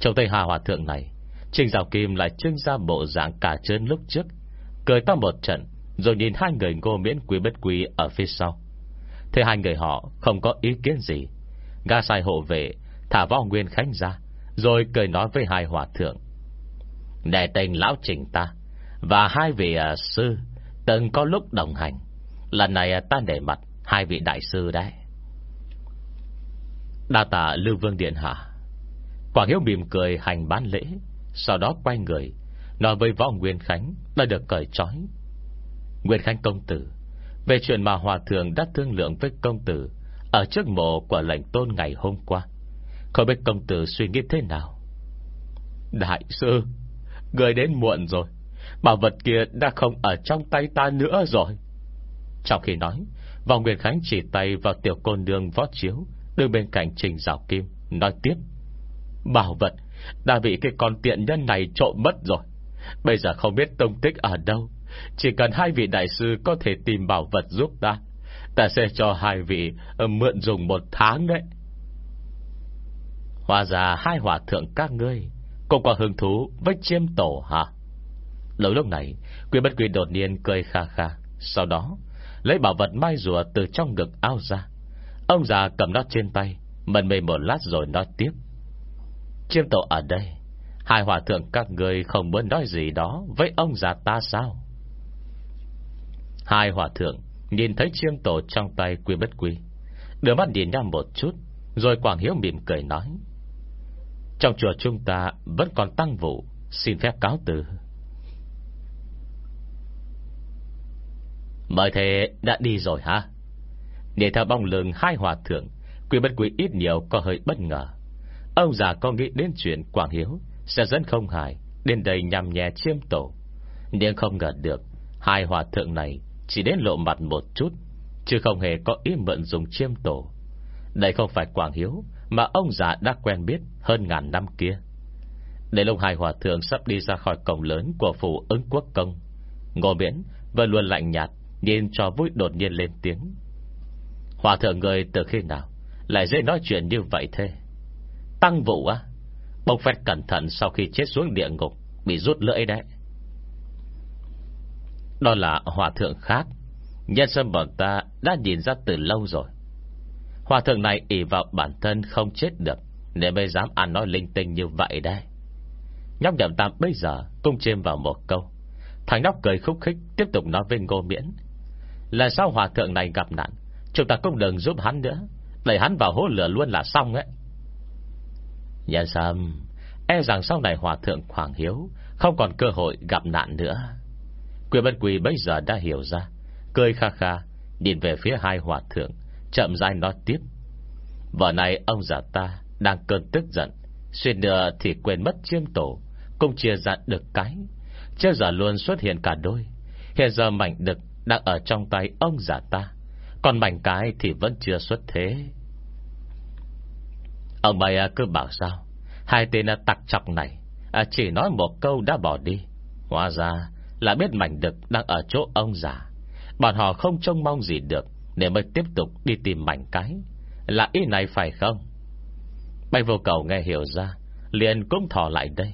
Trong tay Hà Hòa Thượng này Trình Giáo Kim lại trưng ra bộ dạng cả trơn lúc trước. Cười to một trận Rồi nhìn hai người ngô miễn quý bất quý Ở phía sau. Thế hai người họ không có ý kiến gì. Ga sai hộ vệ Thả võ nguyên khánh ra Rồi cười nói với hai hòa thượng. Đệ tình lão trình ta Và hai vị uh, sư Từng có lúc đồng hành. Lần này uh, ta để mặt Hai vị đại sư đấy. Đa tạ Lưu Vương Điện Hạ. Quảng Hiếu mỉm cười hành bán lễ, Sau đó quay người, Nói với võ Nguyên Khánh Đã được cởi trói. Nguyên Khánh công tử, Về chuyện mà Hòa Thượng đã thương lượng với công tử Ở trước mộ của lệnh tôn ngày hôm qua, Không biết công tử suy nghĩ thế nào? Đại sư, Người đến muộn rồi, Bảo vật kia đã không ở trong tay ta nữa rồi. Trong khi nói, võ Nguyên Khánh chỉ tay vào tiểu cô đường võ chiếu đứng bên cạnh Trình Giảo Kim, Nói tiếp. Bảo vật đã bị cái con tiện nhân này trộm mất rồi. Bây giờ không biết tông tích ở đâu. Chỉ cần hai vị đại sư Có thể tìm bảo vật giúp ta Ta sẽ cho hai vị ờ, Mượn dùng một tháng đấy. Hóa ra hai hòa thượng các ngươi cũng có hứng thú với chiêm tổ hả? Lâu lúc này Quy bất quy đột nhiên cười kha kha, Sau đó Lấy bảo vật mai rùa từ trong ngực ao ra. Ông già cầm nó trên tay, Mần mê một lát rồi nói tiếp. Chiêm tổ ở đây, Hai hòa thượng các người không muốn nói gì đó Với ông già ta sao? Hai hòa thượng Nhìn thấy chiêm tổ trong tay quy bất quy, Đưa mắt nhìn nhau một chút, Rồi Quảng Hiếu mỉm cười nói. Trong chùa chúng ta Vẫn còn tăng vụ, Xin phép cáo từ. Mời thề đã đi rồi hả? Để theo bóng lường hai hòa thượng Quy bất quỷ ít nhiều có hơi bất ngờ. Ông già có nghĩ đến chuyện Quảng Hiếu Sẽ dẫn không hài Đến đây nhằm nhẹ chiêm tổ. Nhưng không ngờ được Hai hòa thượng này chỉ đến lộ mặt một chút Chứ không hề có ý mượn dùng chiêm tổ. Đây không phải Quảng Hiếu mà ông già đã quen biết hơn ngàn năm kia. Để lúc hai hòa thượng sắp đi ra khỏi cổng lớn của phủ ứng quốc công, ngô miễn vẫn luôn lạnh nhạt Nhìn cho vui đột nhiên lên tiếng. Hòa thượng người từ khi nào Lại dễ nói chuyện như vậy thế? Tăng vụ á Bông phét cẩn thận sau khi chết xuống địa ngục, Bị rút lưỡi đấy. Đó là hòa thượng khác. Nhân sâm bọn ta đã nhìn ra từ lâu rồi. Hòa thượng này ỷ vào bản thân không chết được, Nên mới dám ăn nói linh tinh như vậy đấy. Nhóc nhậm tam bây giờ Cung chêm vào một câu. Thằng nhóc cười khúc khích, Tiếp tục nói với ngô miễn. Là sao hòa thượng này gặp nạn Chúng ta cũng đừng giúp hắn nữa. Đẩy hắn vào hố lửa luôn là xong ấy. Nhân sâm E rằng sau này hòa thượng Hoàng Hiếu Không còn cơ hội gặp nạn nữa. Quyền bất quỳ bây giờ đã hiểu ra. Cười kha kha, Nhìn về phía hai hòa thượng, Chậm rãi nói tiếp. Vợ này ông già ta Đang cơn tức giận. Xuyên nữa thì quên mất chiêm tổ, Cũng chia ra được cái. Chưa giờ luôn xuất hiện cả đôi. Hiện giờ mảnh đực đang ở trong tay ông già ta. Còn mảnh cái thì vẫn chưa xuất thế. Ông bày cứ bảo sao? Hai tên tặc chọc này Chỉ nói một câu đã bỏ đi. Hóa ra là biết mảnh đực Đang ở chỗ ông già. Bọn họ không trông mong gì được Để mới tiếp tục đi tìm mảnh cái. Là ý này phải không? Bạch vô cầu nghe hiểu ra Liền cũng thò lại đây.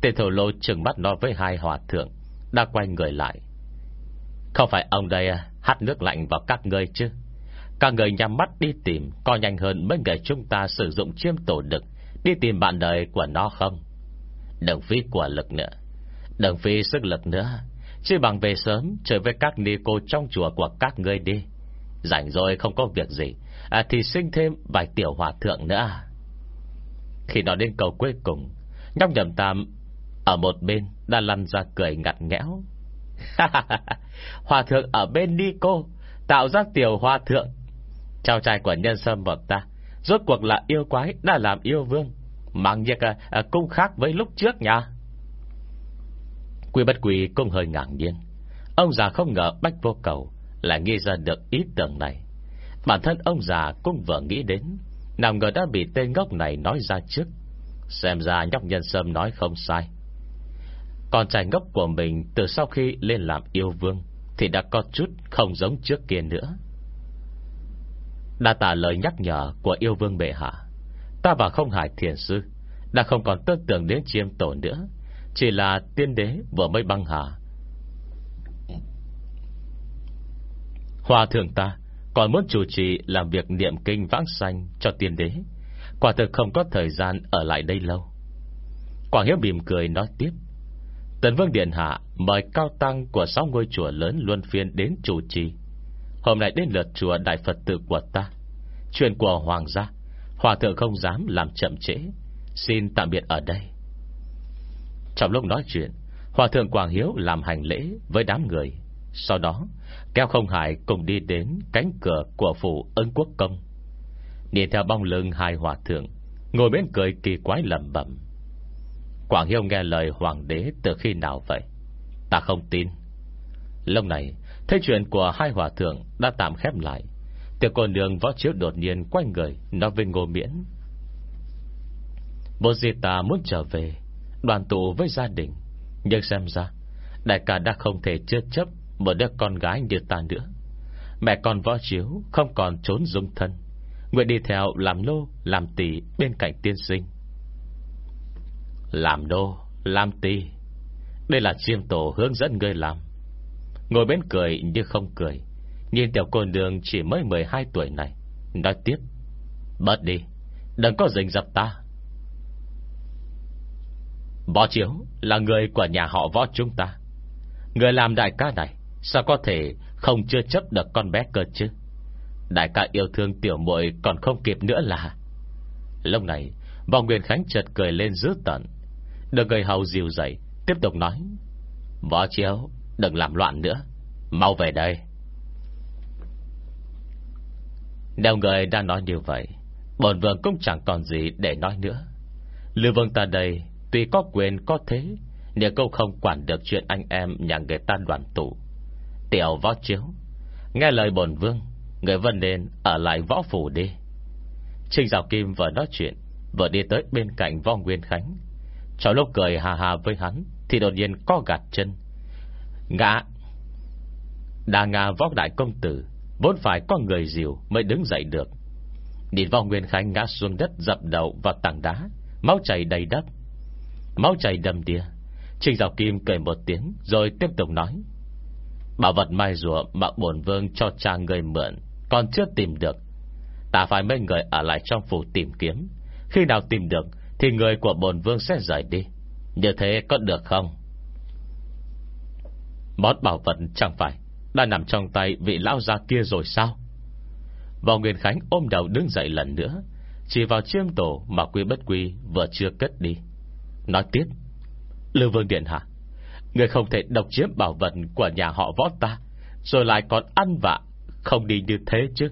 Tên thổ lô trừng mắt nó với hai hòa thượng Đã quay người lại. Không phải ông đây à, hắt nước lạnh vào các ngươi chứ? Các người nhắm mắt đi tìm Có nhanh hơn mấy người chúng ta sử dụng chiêm tổ đực Đi tìm bạn đời của nó không? Đừng phí quả lực nữa. Đừng phí sức lực nữa. Chỉ bằng về sớm Chơi với các ni cô trong chùa của các ngươi đi. Rảnh rồi không có việc gì à, Thì sinh thêm vài tiểu hòa thượng nữa. Khi nó đến cầu cuối cùng Nhóc nhầm tam Ở một bên đã lăn ra cười ngặt nghẽo. Hòa thượng ở bên đi cô Tạo ra tiểu hòa thượng. Chào trai của nhân sâm bọn ta Rốt cuộc là yêu quái đã làm yêu vương. Mang việc à, à, cũng khác với lúc trước nha. Quy bất quỳ cũng hơi ngạc nhiên. Ông già không ngờ Bách vô cầu Lại nghĩ ra được ý tưởng này. Bản thân ông già cũng vừa nghĩ đến Nào ngờ đã bị tên ngốc này nói ra trước. Xem ra nhóc nhân sâm nói không sai. Còn trai ngốc của mình Từ sau khi lên làm yêu vương Thì đã có chút không giống trước kia nữa. Đa tả lời nhắc nhở của yêu vương bệ hạ. Ta và không hải thiền sư Đã không còn tư tưởng đến chiêm tổ nữa, Chỉ là tiên đế vừa mới băng hà. Hòa thượng ta Còn muốn chủ trì làm việc niệm kinh vãng sanh Cho tiên đế, Quả thực không có thời gian ở lại đây lâu. Quảng Hiếu mỉm cười nói tiếp. Tần Vương Điện Hạ Mời cao tăng của sáu ngôi chùa lớn Luân phiên đến chủ trì. Hôm nay đến lượt chùa Đại Phật tử của ta. Chuyện của Hoàng gia, Hòa thượng không dám làm chậm trễ. Xin tạm biệt ở đây. Trong lúc nói chuyện, Hòa thượng Quảng Hiếu làm hành lễ với đám người. Sau đó, Kéo không hải cùng đi đến cánh cửa của phủ ân quốc công. Nhìn theo bóng lưng hai hòa thượng, Ngồi bên cười kỳ quái lầm bẩm. Quảng Hiếu nghe lời hoàng đế từ khi nào vậy? Ta không tin. Lúc này Thấy chuyện của hai hòa thượng đã tạm khép lại. Tiểu cô nương võ chiếu đột nhiên quay người Nói với ngô miễn. Bố gì ta muốn trở về, Đoàn tụ với gia đình. Nhưng xem ra, Đại ca đã không thể chưa chấp Một đứa con gái như ta nữa. Mẹ con võ chiếu không còn trốn dung thân. Nguyện đi theo làm lô, Làm tỷ bên cạnh tiên sinh. Làm nô Làm ti, Đây là chiêm tổ hướng dẫn người làm. Ngồi bên cười như không cười. Nhìn tiểu cô nương chỉ mới 12 tuổi này Nói tiếp. Bớt đi Đừng có rình dập ta. Võ Chiếu là người của nhà họ võ chúng ta. Người làm đại ca này Sao có thể không chưa chấp được con bé cơ chứ? Đại ca yêu thương tiểu muội còn không kịp nữa là. Lúc này Võ Nguyên Khánh chợt cười lên dữ tận được người hầu dìu dậy, Tiếp tục nói, Võ Chiếu, đừng làm loạn nữa, Mau về đây. Nếu người đang nói như vậy Bồn vương cũng chẳng còn gì để nói nữa. Lưu vương ta đây, Tuy có quyền, có thế, Nhưng câu không quản được chuyện anh em Nhà người ta đoàn tụ. Tiểu võ chiếu, Nghe lời bồn vương, Người vân nên ở lại võ phủ đi. Trinh Giảo Kim vừa nói chuyện, Vừa đi tới bên cạnh võ Nguyên Khánh. Trong lúc cười hà hà với hắn, Thì đột nhiên co gạt chân. Ngã. Đà Nga vóc đại công tử, Vốn phải có người dìu mới đứng dậy được. Nhìn vào Nguyên Khánh ngã xuống đất Dập đầu vào tảng đá, Máu chảy đầy đất Máu chảy đầm đìa, Trình Giáo Kim cười một tiếng, Rồi tiếp tục nói. Bảo vật mai rùa mà bổn vương cho cha người mượn, Còn chưa tìm được. Ta phải mấy người ở lại trong phủ tìm kiếm. Khi nào tìm được thì người của bổn vương sẽ rời đi. Như thế có được không? Món bảo vật chẳng phải Đã nằm trong tay vị lão gia kia rồi sao? Vào Nguyên Khánh ôm đầu đứng dậy lần nữa, Chỉ vào chiêm tổ mà quy bất quy Vừa chưa cất đi. Nói tiếp, Lưu Vương Điện Hạ, Người không thể độc chiếm bảo vật của nhà họ võ ta, Rồi lại còn ăn vạ, Không đi như thế chứ?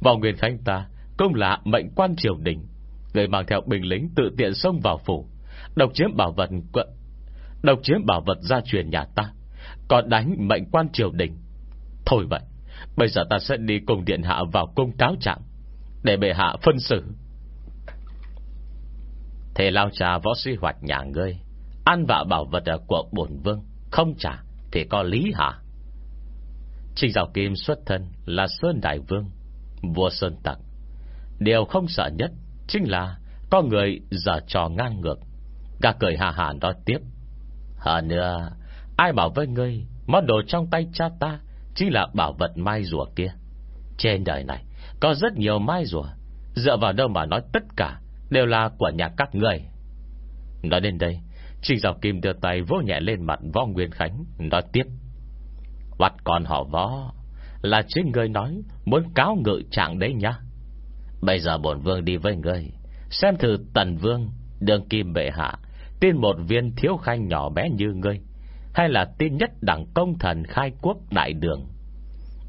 Vào Nguyên Khánh ta Cũng là mệnh quan triều đình Người mang theo binh lính tự tiện xông vào phủ. Độc chiếm bảo vật quận, Độc chiếm bảo vật gia truyền nhà ta. Còn đánh mệnh quan triều đình. Thôi vậy, Bây giờ ta sẽ đi cùng điện hạ vào cung cáo trạng, Để bệ hạ phân xử. Thế lao trà võ sĩ hoạch nhà ngươi, Ăn vạ bảo vật của bổn vương, Không trả thì có lý hả? Trình Giáo Kim xuất thân Là Sơn Đại Vương, Vua Sơn Tặc. Điều không sợ nhất Chính là có người giở trò ngang ngược. Gà cười hà hà nói tiếp. Hơn nữa Ai bảo với ngươi, Món đồ trong tay cha ta Chính là bảo vật mai rùa kia? Trên đời này, Có rất nhiều mai rùa. Dựa vào đâu mà nói tất cả Đều là của nhà các người Nói đến đây Trình dọc Kim đưa tay vỗ nhẹ lên mặt Võ Nguyên Khánh, Nói tiếp. Hoặc còn họ võ, Là chính người nói Muốn cáo ngự trạng đấy nhá. Bây giờ bổn vương đi với ngươi. Xem thử tần vương, Đường kim bệ hạ, Tin một viên thiếu khanh nhỏ bé như ngươi, Hay là tin nhất đẳng công thần khai quốc đại đường.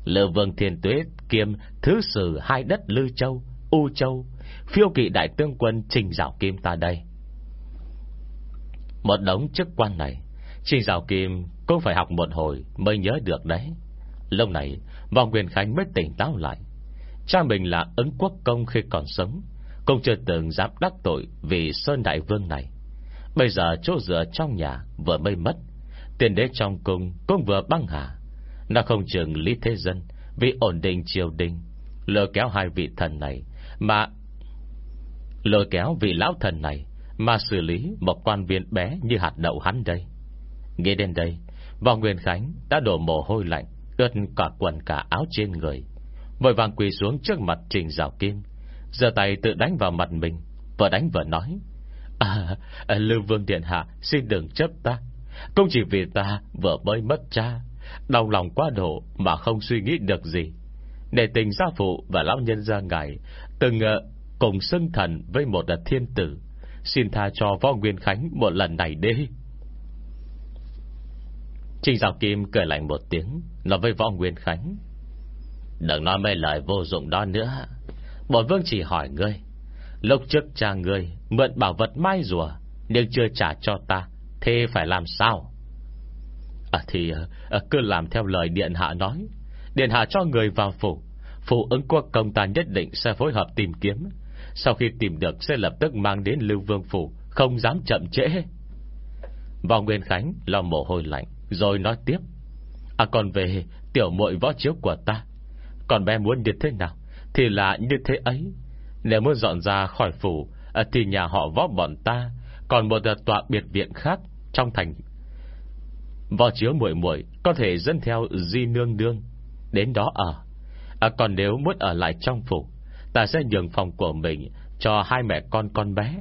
Lư vương thiên tuế Kiêm thứ sử hai đất Lư Châu, U Châu, Phiêu kỵ đại tướng quân Trình Giảo Kim ta đây. Một đống chức quan này, Trình Giảo Kim cũng phải học một hồi Mới nhớ được đấy. Lâu này Vòng Nguyên Khánh mới tỉnh táo lại. Cha mình là ứng quốc công khi còn sống. Cũng chưa từng dám đắc tội Vì Sơn Đại Vương này. Bây giờ chỗ dựa trong nhà vừa mới mất. Tiền đế trong cung cũng vừa băng hà. Nó không chừng lý thế dân Vì ổn định triều đình Lừa kéo hai vị thần này Mà Lừa kéo vị lão thần này Mà xử lý một quan viên bé Như hạt đậu hắn đây. Nghe đến đây, Võ Nguyên Khánh đã đổ mồ hôi lạnh, Ướt cả quần cả áo trên người. Vội vàng quỳ xuống trước mặt Trình Giảo Kim. Giờ tay tự đánh vào mặt mình Vừa đánh vừa nói À, à Lưu Vương Điện Hạ Xin đừng chấp ta. Không chỉ vì ta vừa mới mất cha Đau lòng quá độ mà không suy nghĩ được gì. Để tình gia phụ và lão nhân gia ngài Từng uh, cùng xưng thần với một đợt thiên tử. Xin tha cho Võ Nguyên Khánh một lần này đi. Trình Giáo Kim cười lạnh một tiếng Nói với Võ Nguyên Khánh Đừng nói mấy lời vô dụng đó nữa. Bổn vương chỉ hỏi ngươi Lúc trước cha ngươi Mượn bảo vật mai rùa Nhưng chưa trả cho ta Thế phải làm sao? À thì à, cứ làm theo lời Điện Hạ nói. Điện Hạ cho người vào phủ. Phủ ứng quốc công ta nhất định sẽ phối hợp tìm kiếm. Sau khi tìm được Sẽ lập tức mang đến Lưu Vương Phủ Không dám chậm trễ. Vào Nguyên Khánh lo mồ hôi lạnh Rồi nói tiếp À còn về tiểu muội võ chiếu của ta còn bé muốn như thế nào Thì là như thế ấy. Nếu muốn dọn ra khỏi phủ ờ, Thì nhà họ võ bọn ta Còn một ờ, tọa biệt viện khác Trong thành. Võ chiếu muội muội Có thể dẫn theo di nương nương Đến đó ở. À, Còn nếu muốn ở lại trong phủ Ta sẽ nhường phòng của mình Cho hai mẹ con con bé.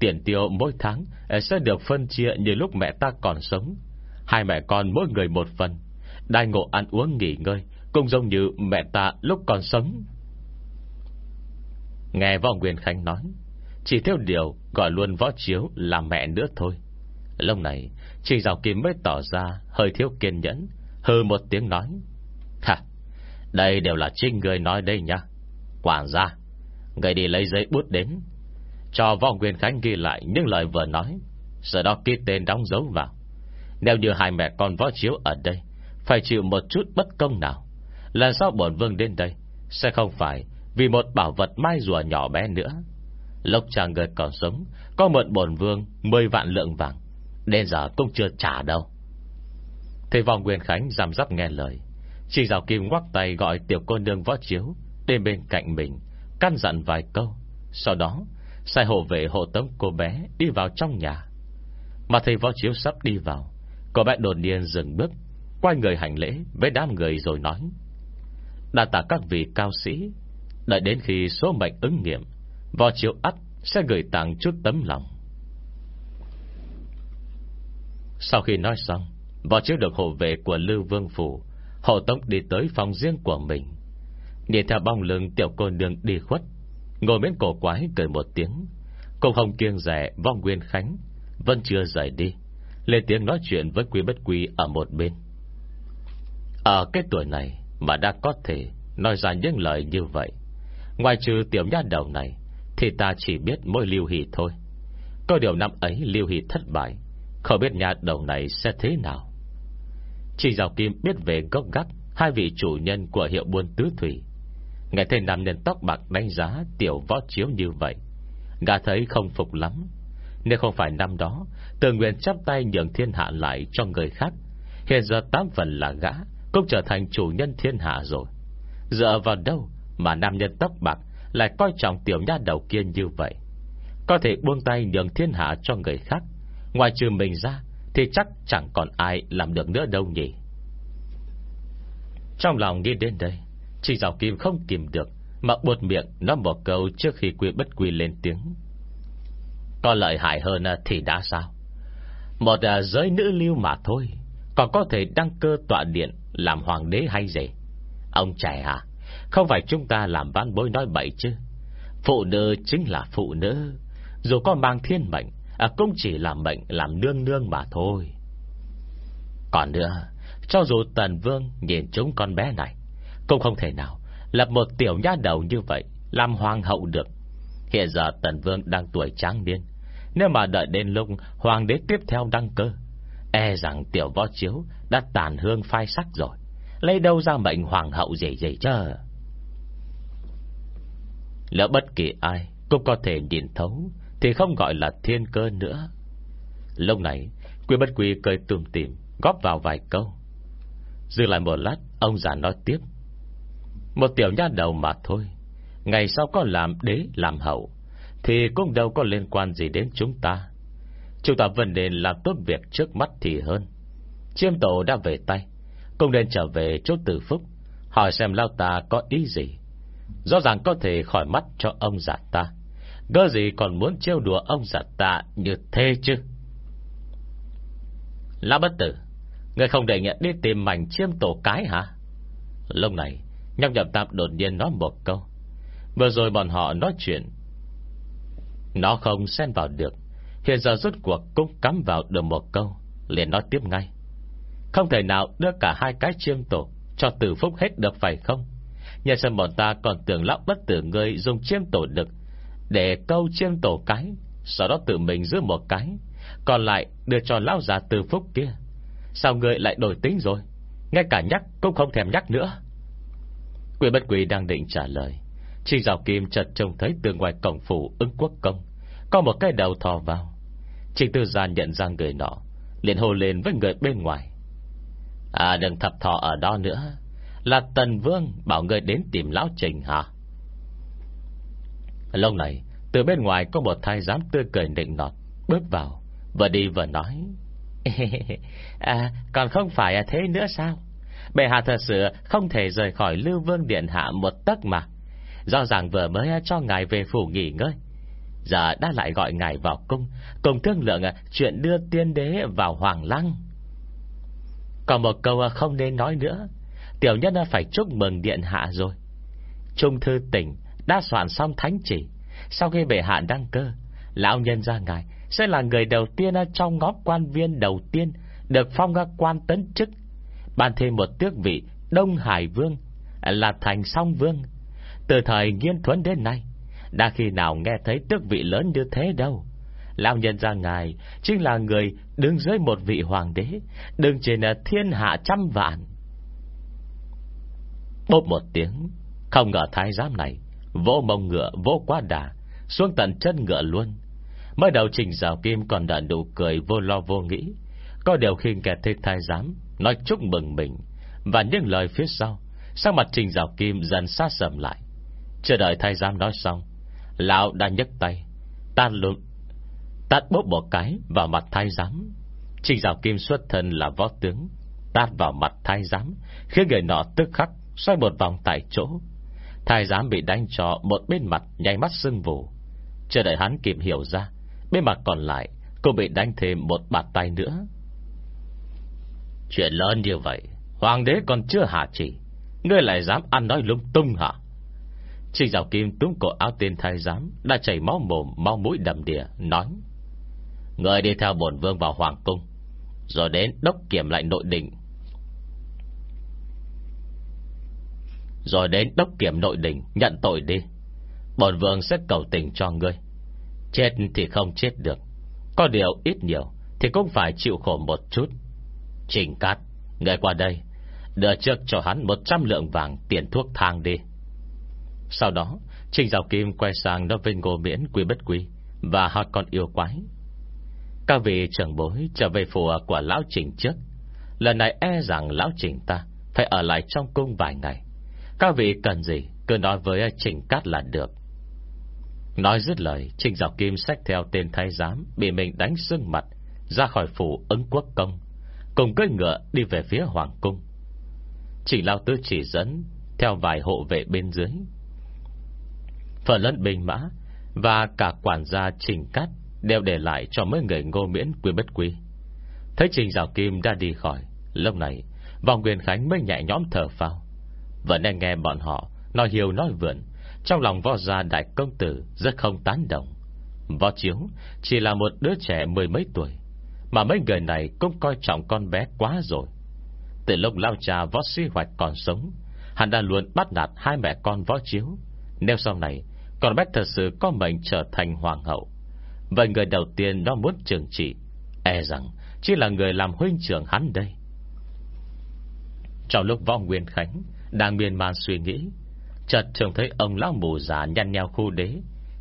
Tiền tiêu mỗi tháng Sẽ được phân chia như lúc mẹ ta còn sống. Hai mẹ con mỗi người một phần. Đai ngộ ăn uống nghỉ ngơi cũng giống như mẹ ta lúc còn sống. Nghe Võ Nguyên Khánh nói, Chỉ theo điều gọi luôn Võ Chiếu là mẹ nữa thôi. Lúc này Trình Giáo Kim mới tỏ ra Hơi thiếu kiên nhẫn, Hừ một tiếng nói, Hả, Đây đều là chính người nói đây nha Quản gia, Người đi lấy giấy bút đến, Cho Võ Nguyên Khánh ghi lại những lời vừa nói Sau đó ký tên đóng dấu vào. Nếu như hai mẹ con Võ Chiếu ở đây, Phải chịu một chút bất công nào. Lần sao bổn vương đến đây, Sẽ không phải vì một bảo vật mai rùa nhỏ bé nữa. Lộc chàng người còn sống, Có mượn bổn vương 10 vạn lượng vàng, Đến giờ cũng chưa trả đâu. Thế vòng Nguyên Khánh giam giáp nghe lời, Chỉ rào Kim ngoắc tay gọi tiểu cô nương võ chiếu Đến bên cạnh mình, Căn dặn vài câu. Sau đó, Sai hộ vệ hộ tống cô bé Đi vào trong nhà. Mà thầy võ chiếu sắp đi vào, Cô bé đột nhiên dừng bước, Quay người hành lễ với đám người rồi nói Đà tạ các vị cao sĩ. Đợi đến khi số mệnh ứng nghiệm Võ chiếu ắt sẽ gửi tặng chút tấm lòng. Sau khi nói xong Võ chiếu được hộ vệ của Lưu Vương Phủ, Hộ tống đi tới phòng riêng của mình. Nhìn theo bóng lưng tiểu cô nương đi khuất, Ngồi bên cổ quái cười một tiếng. Cùng hồng kiêng rẻ vong nguyên khánh, Vẫn chưa rời đi, Lên tiếng nói chuyện với quý bất quý ở một bên. Ở cái tuổi này mà đã có thể Nói ra những lời như vậy. Ngoài trừ tiểu nha đầu này, Thì ta chỉ biết mỗi lưu hỷ thôi. Có điều năm ấy lưu hỷ thất bại, Không biết nhát đầu này sẽ thế nào. Chỉ Giảo Kim biết về gốc gác Hai vị chủ nhân của hiệu buôn tứ thủy. Nghe thấy nam nhân tóc bạc đánh giá Tiểu võ chiếu như vậy Gã thấy không phục lắm. Nếu không phải năm đó Tự nguyện chắp tay nhường thiên hạ lại cho người khác, Hiện giờ tám phần là gã cũng trở thành chủ nhân thiên hạ rồi. Dựa vào đâu Mà nam nhân tóc bạc Lại coi trọng tiểu nha đầu kia như vậy? Có thể buông tay nhường thiên hạ cho người khác, Ngoài trừ mình ra Thì chắc chẳng còn ai làm được nữa đâu nhỉ. Trong lòng nghĩ đến đây chỉ Giảo Kim không kìm được Mà buột miệng nói một câu trước khi quy bất quy lên tiếng. Có lợi hại hơn thì đã sao? Một à, giới nữ lưu mà thôi, Còn có thể đăng cơ tọa điện làm hoàng đế hay gì? Ông trẻ à Không phải chúng ta làm văn bối nói bậy chứ. Phụ nữ chính là phụ nữ. Dù có mang thiên mệnh à, Cũng chỉ là mệnh làm nương nương mà thôi. Còn nữa Cho dù Tần Vương nhìn chúng con bé này cũng không thể nào Lập một tiểu nha đầu như vậy Làm hoàng hậu được. Hiện giờ Tần Vương đang tuổi tráng niên. Nếu mà đợi đến lúc Hoàng đế tiếp theo đăng cơ E rằng tiểu võ chiếu Đã tàn hương phai sắc rồi. Lấy đâu ra mệnh hoàng hậu gì gì chứ Lỡ bất kỳ ai Cũng có thể nhìn thấu, Thì không gọi là thiên cơ nữa. Lúc này, Quy bất quy cười tùm tìm, Góp vào vài câu. Dừng lại một lát, Ông già nói tiếp. Một tiểu nha đầu mà thôi, Ngày sau có làm đế, làm hậu, Thì cũng đâu có liên quan gì đến chúng ta. Chúng ta vẫn nên làm tốt việc trước mắt thì hơn. Chiêm tổ đã về tay, Cũng nên trở về chỗ tử phúc, Hỏi xem lao ta có ý gì. Rõ ràng có thể khỏi mắt cho ông già ta. Gơ gì còn muốn trêu đùa ông già ta như thế chứ? Lão bất tử, Người không để nhận đi tìm mảnh chiêm tổ cái hả? Lúc này, Nhóc nhậm tạm đột nhiên nói một câu. Vừa rồi bọn họ nói chuyện, Nó không xen vào được. Hiện giờ rút cuộc cũng cắm vào được một câu, liền nói tiếp ngay. Không thể nào đưa cả hai cái chiêm tổ Cho tử phúc hết được phải không? Nhà sân bọn ta còn tưởng lão bất tử người Dùng chiêm tổ được Để câu chiêm tổ cái, Sau đó tự mình giữ một cái, Còn lại đưa cho lão già tử phúc kia. Sao người lại đổi tính rồi? Ngay cả nhắc cũng không thèm nhắc nữa. Quỷ bất quỷ đang định trả lời Chỉ rào kim chợt trông thấy từ ngoài cổng phủ ứng quốc công, Có một cái đầu thò vào. Trịnh tư gian nhận ra người nọ, liền hô lên với người bên ngoài. À đừng thập thọ ở đó nữa. Là Tần Vương bảo người đến tìm Lão Trình hả? Lâu này, Từ bên ngoài có một thai giám tươi cười nịnh nọt, Bước vào, Vừa đi vừa nói. À còn không phải thế nữa sao? Bệ hạ thật sự không thể rời khỏi Lưu Vương Điện Hạ một tấc mà. Do ràng vừa mới cho ngài về phủ nghỉ ngơi Giờ đã lại gọi ngài vào cung, Cùng thương lượng chuyện đưa tiên đế vào Hoàng Lăng. Còn một câu không nên nói nữa. Tiểu nhân phải chúc mừng Điện Hạ rồi. Trung thư tỉnh đã soạn xong thánh chỉ. Sau khi bệ hạ đăng cơ, Lão nhân ra ngài Sẽ là người đầu tiên trong ngóp quan viên đầu tiên Được phong quan tấn chức, Ban thêm một tước vị Đông Hải Vương, Là thành song vương. Từ thời nghiên thuấn đến nay đã khi nào nghe thấy tước vị lớn như thế đâu? Lão nhân ra ngài Chính là người đứng dưới một vị hoàng đế, Đứng trên thiên hạ trăm vạn. Bốp một tiếng, Không ngờ thái giám này Vô mông ngựa vô quá đà, Xuống tận chân ngựa luôn. Mới đầu trình rào kim còn đã nụ cười vô lo vô nghĩ. Có điều khi kẻ thích thái giám Nói chúc mừng mình, Và những lời phía sau Sang mặt Trình rào Kim dần xa sầm lại. Chờ đợi thái giám nói xong Lão đã nhấc tay. Tan lụn Tát bóp một cái vào mặt thái giám. Trình rào Kim xuất thân là võ tướng. Tát vào mặt thái giám, Khiến người nọ tức khắc Xoay một vòng tại chỗ. Thái giám bị đánh cho một bên mặt Nháy mắt sưng vù. Chờ đợi hắn kịp hiểu ra, Bên mặt còn lại Cô bị đánh thêm một bạt tay nữa. Chuyện lớn như vậy, Hoàng đế còn chưa hạ chỉ. Ngươi lại dám ăn nói lung tung hả? Trình Giảo Kim túm cổ áo tên thái giám Đã chảy máu mồm, Máu mũi đầm đìa, Nói, Người đi theo bổn vương vào hoàng cung, Rồi đến đốc kiểm lại nội định Rồi đến đốc kiểm nội đình, Nhận tội đi. Bổn vương sẽ cầu tình cho ngươi. Chết thì không chết được. Có điều ít nhiều Thì cũng phải chịu khổ một chút. Trình cát Người qua đây, Đưa trước cho hắn 100 lượng vàng tiền thuốc thang đi. Sau đó, Trình Giáo Kim quay sang nói với Ngô Miễn Quy Bất Quy Và hai con yêu quái. Các vị trưởng bối trở về phủ của Lão Trình trước. Lần này e rằng Lão Trình ta Phải ở lại trong cung vài ngày. Các vị cần gì Cứ nói với Trình Cát là được. Nói dứt lời, Trình Giáo Kim xách theo tên thái giám Bị mình đánh sưng mặt, Ra khỏi phủ ứng quốc công, Cùng cưỡi ngựa đi về phía Hoàng Cung. Chỉ Lao Tư chỉ dẫn Theo vài hộ vệ bên dưới Phần lớn binh mã Và cả quản gia Trình Cát Đều để lại cho mấy người ngô miễn quy bất quý. Thấy Trình Giảo Kim đã đi khỏi, Lúc này Vòng Quyền Khánh mới nhẹ nhõm thở phào. Vẫn đang nghe bọn họ Nói hiểu nói vượn, Trong lòng võ gia đại công tử Rất không tán đồng. Võ chiếu chỉ là một đứa trẻ mười mấy tuổi, Mà mấy người này cũng coi trọng con bé quá rồi. Từ lúc lao cha võ sĩ hoạch còn sống, Hắn đã luôn bắt nạt hai mẹ con võ chiếu. Nếu sau này còn bé thật sự có mệnh trở thành hoàng hậu. Vậy người đầu tiên nó muốn trường trị E rằng Chỉ là người làm huynh trưởng hắn đây. Trong lúc võ Nguyên Khánh Đang miên man suy nghĩ, Chợt trông thấy ông lão mù già nhăn nheo khu đế,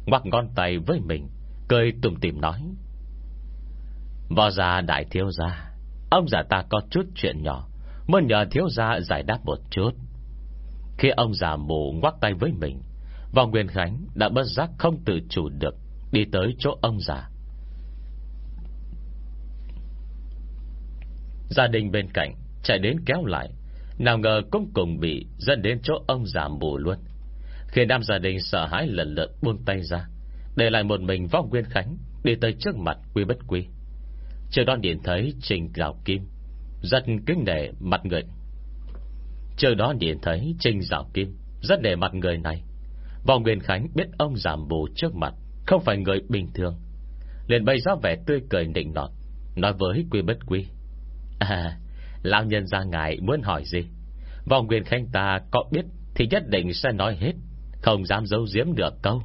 Ngoắc ngón tay với mình, Cười tùm tìm nói, Võ già đại thiếu gia, Ông già ta có chút chuyện nhỏ, Muốn nhờ thiếu gia giải đáp một chút. Khi ông già mù ngoắc tay với mình Võ Nguyên Khánh đã bất giác không tự chủ được Đi tới chỗ ông già. Gia đình bên cạnh Chạy đến kéo lại, Nào ngờ cũng cùng bị dẫn đến chỗ ông già mù luôn. Khi nam gia đình sợ hãi lần lượt buông tay ra, Để lại một mình võ Nguyên Khánh Đi tới trước mặt quy bất quy. Chưa đó nhìn thấy Trình Gạo Kim, Rất kính nể mặt người. Chưa đó nhìn thấy Trình Gạo Kim, Rất nể mặt người này. Võ Nguyên Khánh biết ông giảm bù trước mặt, Không phải người bình thường. Liền bày ra vẻ tươi cười nịnh nọt, Nói với quy bất quy. À Lão nhân ra ngài muốn hỏi gì? Võ Nguyên Khánh ta có biết Thì nhất định sẽ nói hết, Không dám giấu giếm được câu.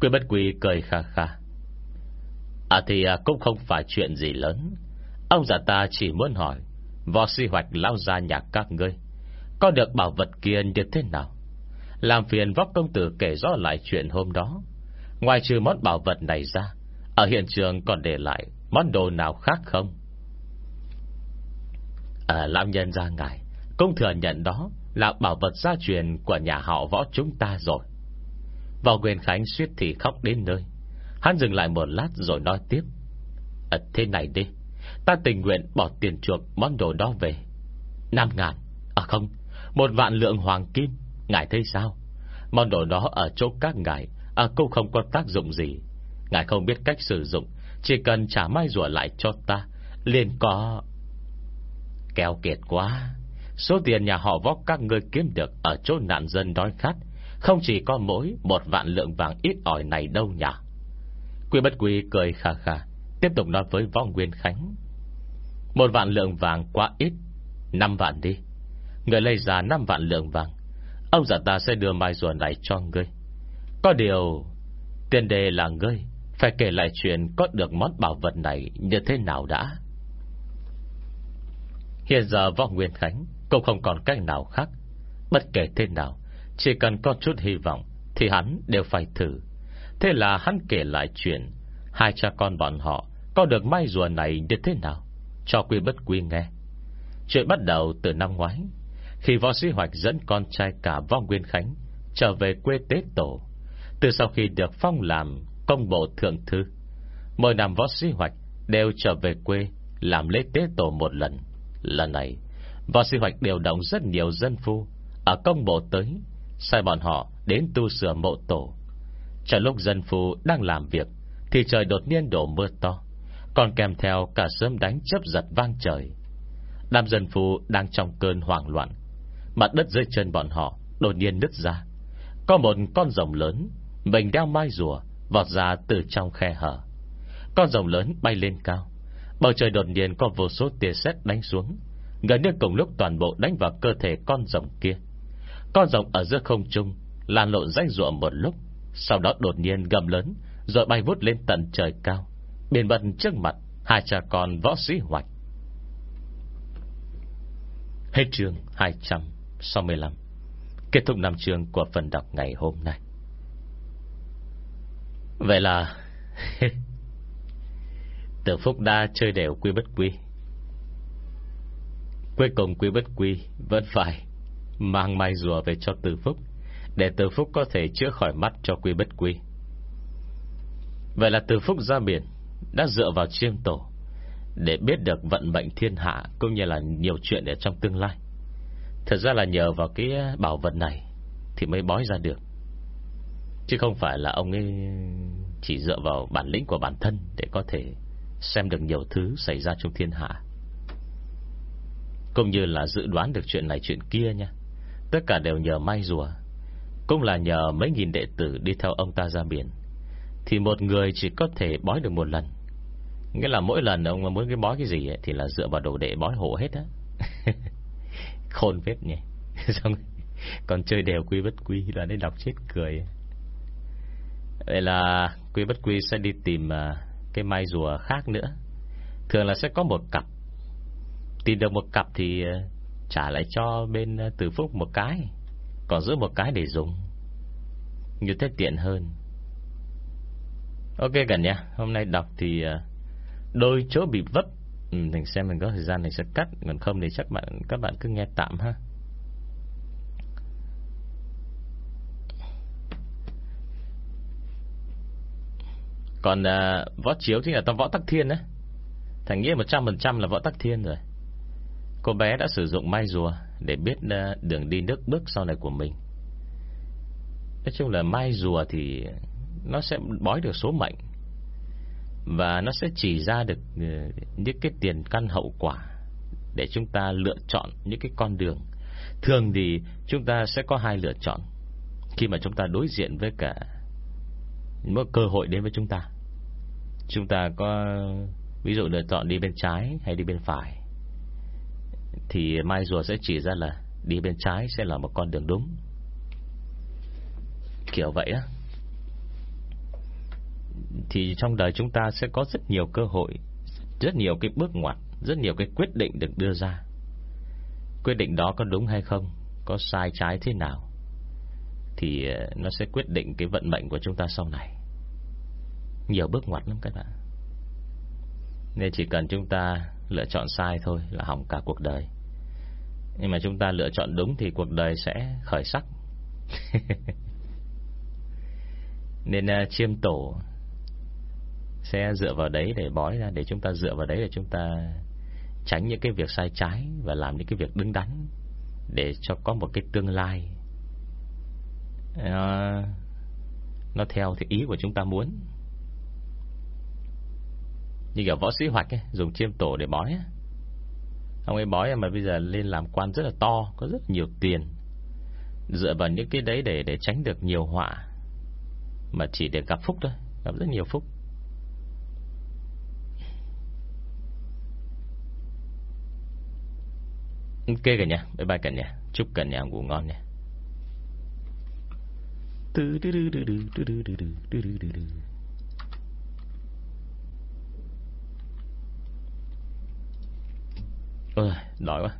Quy bất quy cười kha kha. À thì à, cũng không phải chuyện gì lớn. Ông già ta chỉ muốn hỏi, Võ si hoạch lao ra nhà các ngươi, Có được bảo vật kia như thế nào? Làm phiền vóc công tử kể rõ lại chuyện hôm đó. Ngoài trừ món bảo vật này ra Ở hiện trường còn để lại Món đồ nào khác không? À lão nhân ra ngài công thừa nhận đó Là bảo vật gia truyền của nhà họ võ chúng ta rồi. Vào quyền khánh suýt thì khóc đến nơi. Hắn dừng lại một lát rồi nói tiếp. À, Thế này đi Ta tình nguyện bỏ tiền chuộc món đồ đó về. Năm ngàn À không Một vạn lượng hoàng kim. Ngài thấy sao? Món đồ đó ở chỗ các ngài À cũng không có tác dụng gì. Ngài không biết cách sử dụng, Chỉ cần trả mai rùa lại cho ta, liền có. Kéo kiệt quá. Số tiền nhà họ vóc các ngươi kiếm được Ở chỗ nạn dân đói khát, Không chỉ có mỗi một vạn lượng vàng ít ỏi này đâu nhỉ? Quy bất quy cười khà khà Tiếp tục nói với võ Nguyên Khánh. Một vạn lượng vàng quá ít, Năm vạn đi. Người lấy ra năm vạn lượng vàng Ông già ta sẽ đưa mai rùa này cho ngươi. Có điều, Tiền đề là ngươi, Phải kể lại chuyện có được món bảo vật này Như thế nào đã. Hiện giờ võ Nguyên Khánh Cũng không còn cách nào khác. Bất kể thế nào, Chỉ cần có chút hy vọng Thì hắn đều phải thử. Thế là hắn kể lại chuyện, Hai cha con bọn họ Có được mai rùa này như thế nào, Cho quy bất quy nghe. Chuyện bắt đầu từ năm ngoái khi võ sĩ hoạch dẫn con trai cả võ Nguyên Khánh Trở về quê tế tổ, Từ sau khi được phong làm Công bộ thượng thư, Mỗi năm võ sĩ hoạch Đều trở về quê Làm lễ tế tổ một lần. Lần này, Võ sĩ hoạch điều động rất nhiều dân phu Ở công bộ tới, Sai bọn họ đến tu sửa mộ tổ. Trong lúc dân phu đang làm việc, Thì trời đột nhiên đổ mưa to, Còn kèm theo cả sớm đánh chấp giật vang trời. Đám dân phu đang trong cơn hoảng loạn Mặt đất dưới chân bọn họ Đột nhiên nứt ra. Có một con rồng lớn, Mình đeo mai rùa, Vọt ra từ trong khe hở. Con rồng lớn bay lên cao. Bầu trời đột nhiên có vô số tia sét đánh xuống, Gần như cùng lúc toàn bộ đánh vào cơ thể con rồng kia. Con rồng ở giữa không trung Lan lộn danh rùa một lúc, Sau đó đột nhiên gầm lớn, Rồi bay vút lên tận trời cao Biển bật trước mặt Hai cha con võ sĩ hoạch. Hết trường 200 65 Kết thúc năm chương của phần đọc ngày hôm nay. Vậy là Tử Phúc Đa chơi đều quy bất quy. Cuối cùng quy bất quy Vẫn phải Mang mai rùa về cho Tử Phúc, Để Tử Phúc có thể chữa khỏi mắt cho quy bất quy. Vậy là Tử Phúc ra biển, Đã dựa vào chiêm tổ, Để biết được vận mệnh thiên hạ Cũng như là nhiều chuyện ở trong tương lai. Thật ra là nhờ vào cái ờ, bảo vật này Thì mới bói ra được. Chứ không phải là ông ấy Chỉ dựa vào bản lĩnh của bản thân Để có thể xem được nhiều thứ Xảy ra trong thiên hạ. Cũng như là dự đoán được chuyện này chuyện kia nha. Tất cả đều nhờ may rùa. Cũng là nhờ mấy nghìn đệ tử Đi theo ông ta ra biển. Thì một người chỉ có thể bói được một lần. Nghĩa là mỗi lần ông muốn cái bói cái gì ấy, Thì là dựa vào đồ đệ bói hộ hết á. Khôn phết nhỉ? Xong Còn chơi đều quy bất quy Là đấy đọc chết cười. Vậy là quy bất quy sẽ đi tìm à, Cái mai rùa khác nữa. Thường là sẽ có một cặp. Tìm được một cặp thì à, Trả lại cho bên à, Từ Phúc một cái. Còn giữ một cái để dùng. Như thế tiện hơn. Ok gần nha Hôm nay đọc thì Đôi chỗ bị vấp ừ, Mình xem mình có thời gian mình sẽ cắt. Còn không thì chắc bạn các bạn cứ nghe tạm ha. Còn uh, võ chiếu thì là tao võ tắc thiên đấy. Thành nghĩa 100% là võ tắc thiên rồi. Cô bé đã sử dụng mai rùa Để biết uh, đường đi nước bước sau này của mình. Nói chung là mai rùa thì Nó sẽ bói được số mệnh. Và nó sẽ chỉ ra được ờ, Những cái tiền căn hậu quả Để chúng ta lựa chọn Những cái con đường. Thường thì chúng ta sẽ có hai lựa chọn Khi mà chúng ta đối diện với cả Một cơ hội đến với chúng ta. Chúng ta có, Ví dụ lựa chọn đi bên trái hay đi bên phải, Thì Mai Rùa sẽ chỉ ra là Đi bên trái sẽ là một con đường đúng. Kiểu vậy á. Thì trong đời chúng ta sẽ có rất nhiều cơ hội Rất nhiều cái bước ngoặt Rất nhiều cái quyết định được đưa ra. Quyết định đó có đúng hay không Có sai trái thế nào Thì ờ, nó sẽ quyết định cái vận mệnh của chúng ta sau này. Nhiều bước ngoặt lắm các bạn. Nên chỉ cần chúng ta lựa chọn sai thôi Là hỏng cả cuộc đời. Nhưng mà chúng ta lựa chọn đúng Thì cuộc đời sẽ khởi sắc. Nên uh, chiêm tổ sẽ dựa vào đấy để bói ra Để chúng ta dựa vào đấy để chúng ta Tránh những cái việc sai trái Và làm những cái việc đứng đắn Để cho có một cái tương lai à, Nó theo thì ý của chúng ta muốn. Như kiểu võ sĩ hoạch ấy, Dùng chiêm tổ để bói ấy. Ông ấy bói mà bây giờ lên làm quan rất là to Có rất nhiều tiền. Dựa vào những cái đấy để để tránh được nhiều họa Mà chỉ để gặp phúc thôi Gặp rất nhiều phúc. Ok cả nhà Bye bye cả nhà Chúc cả nhà ngủ ngon nha Ôi, đói quá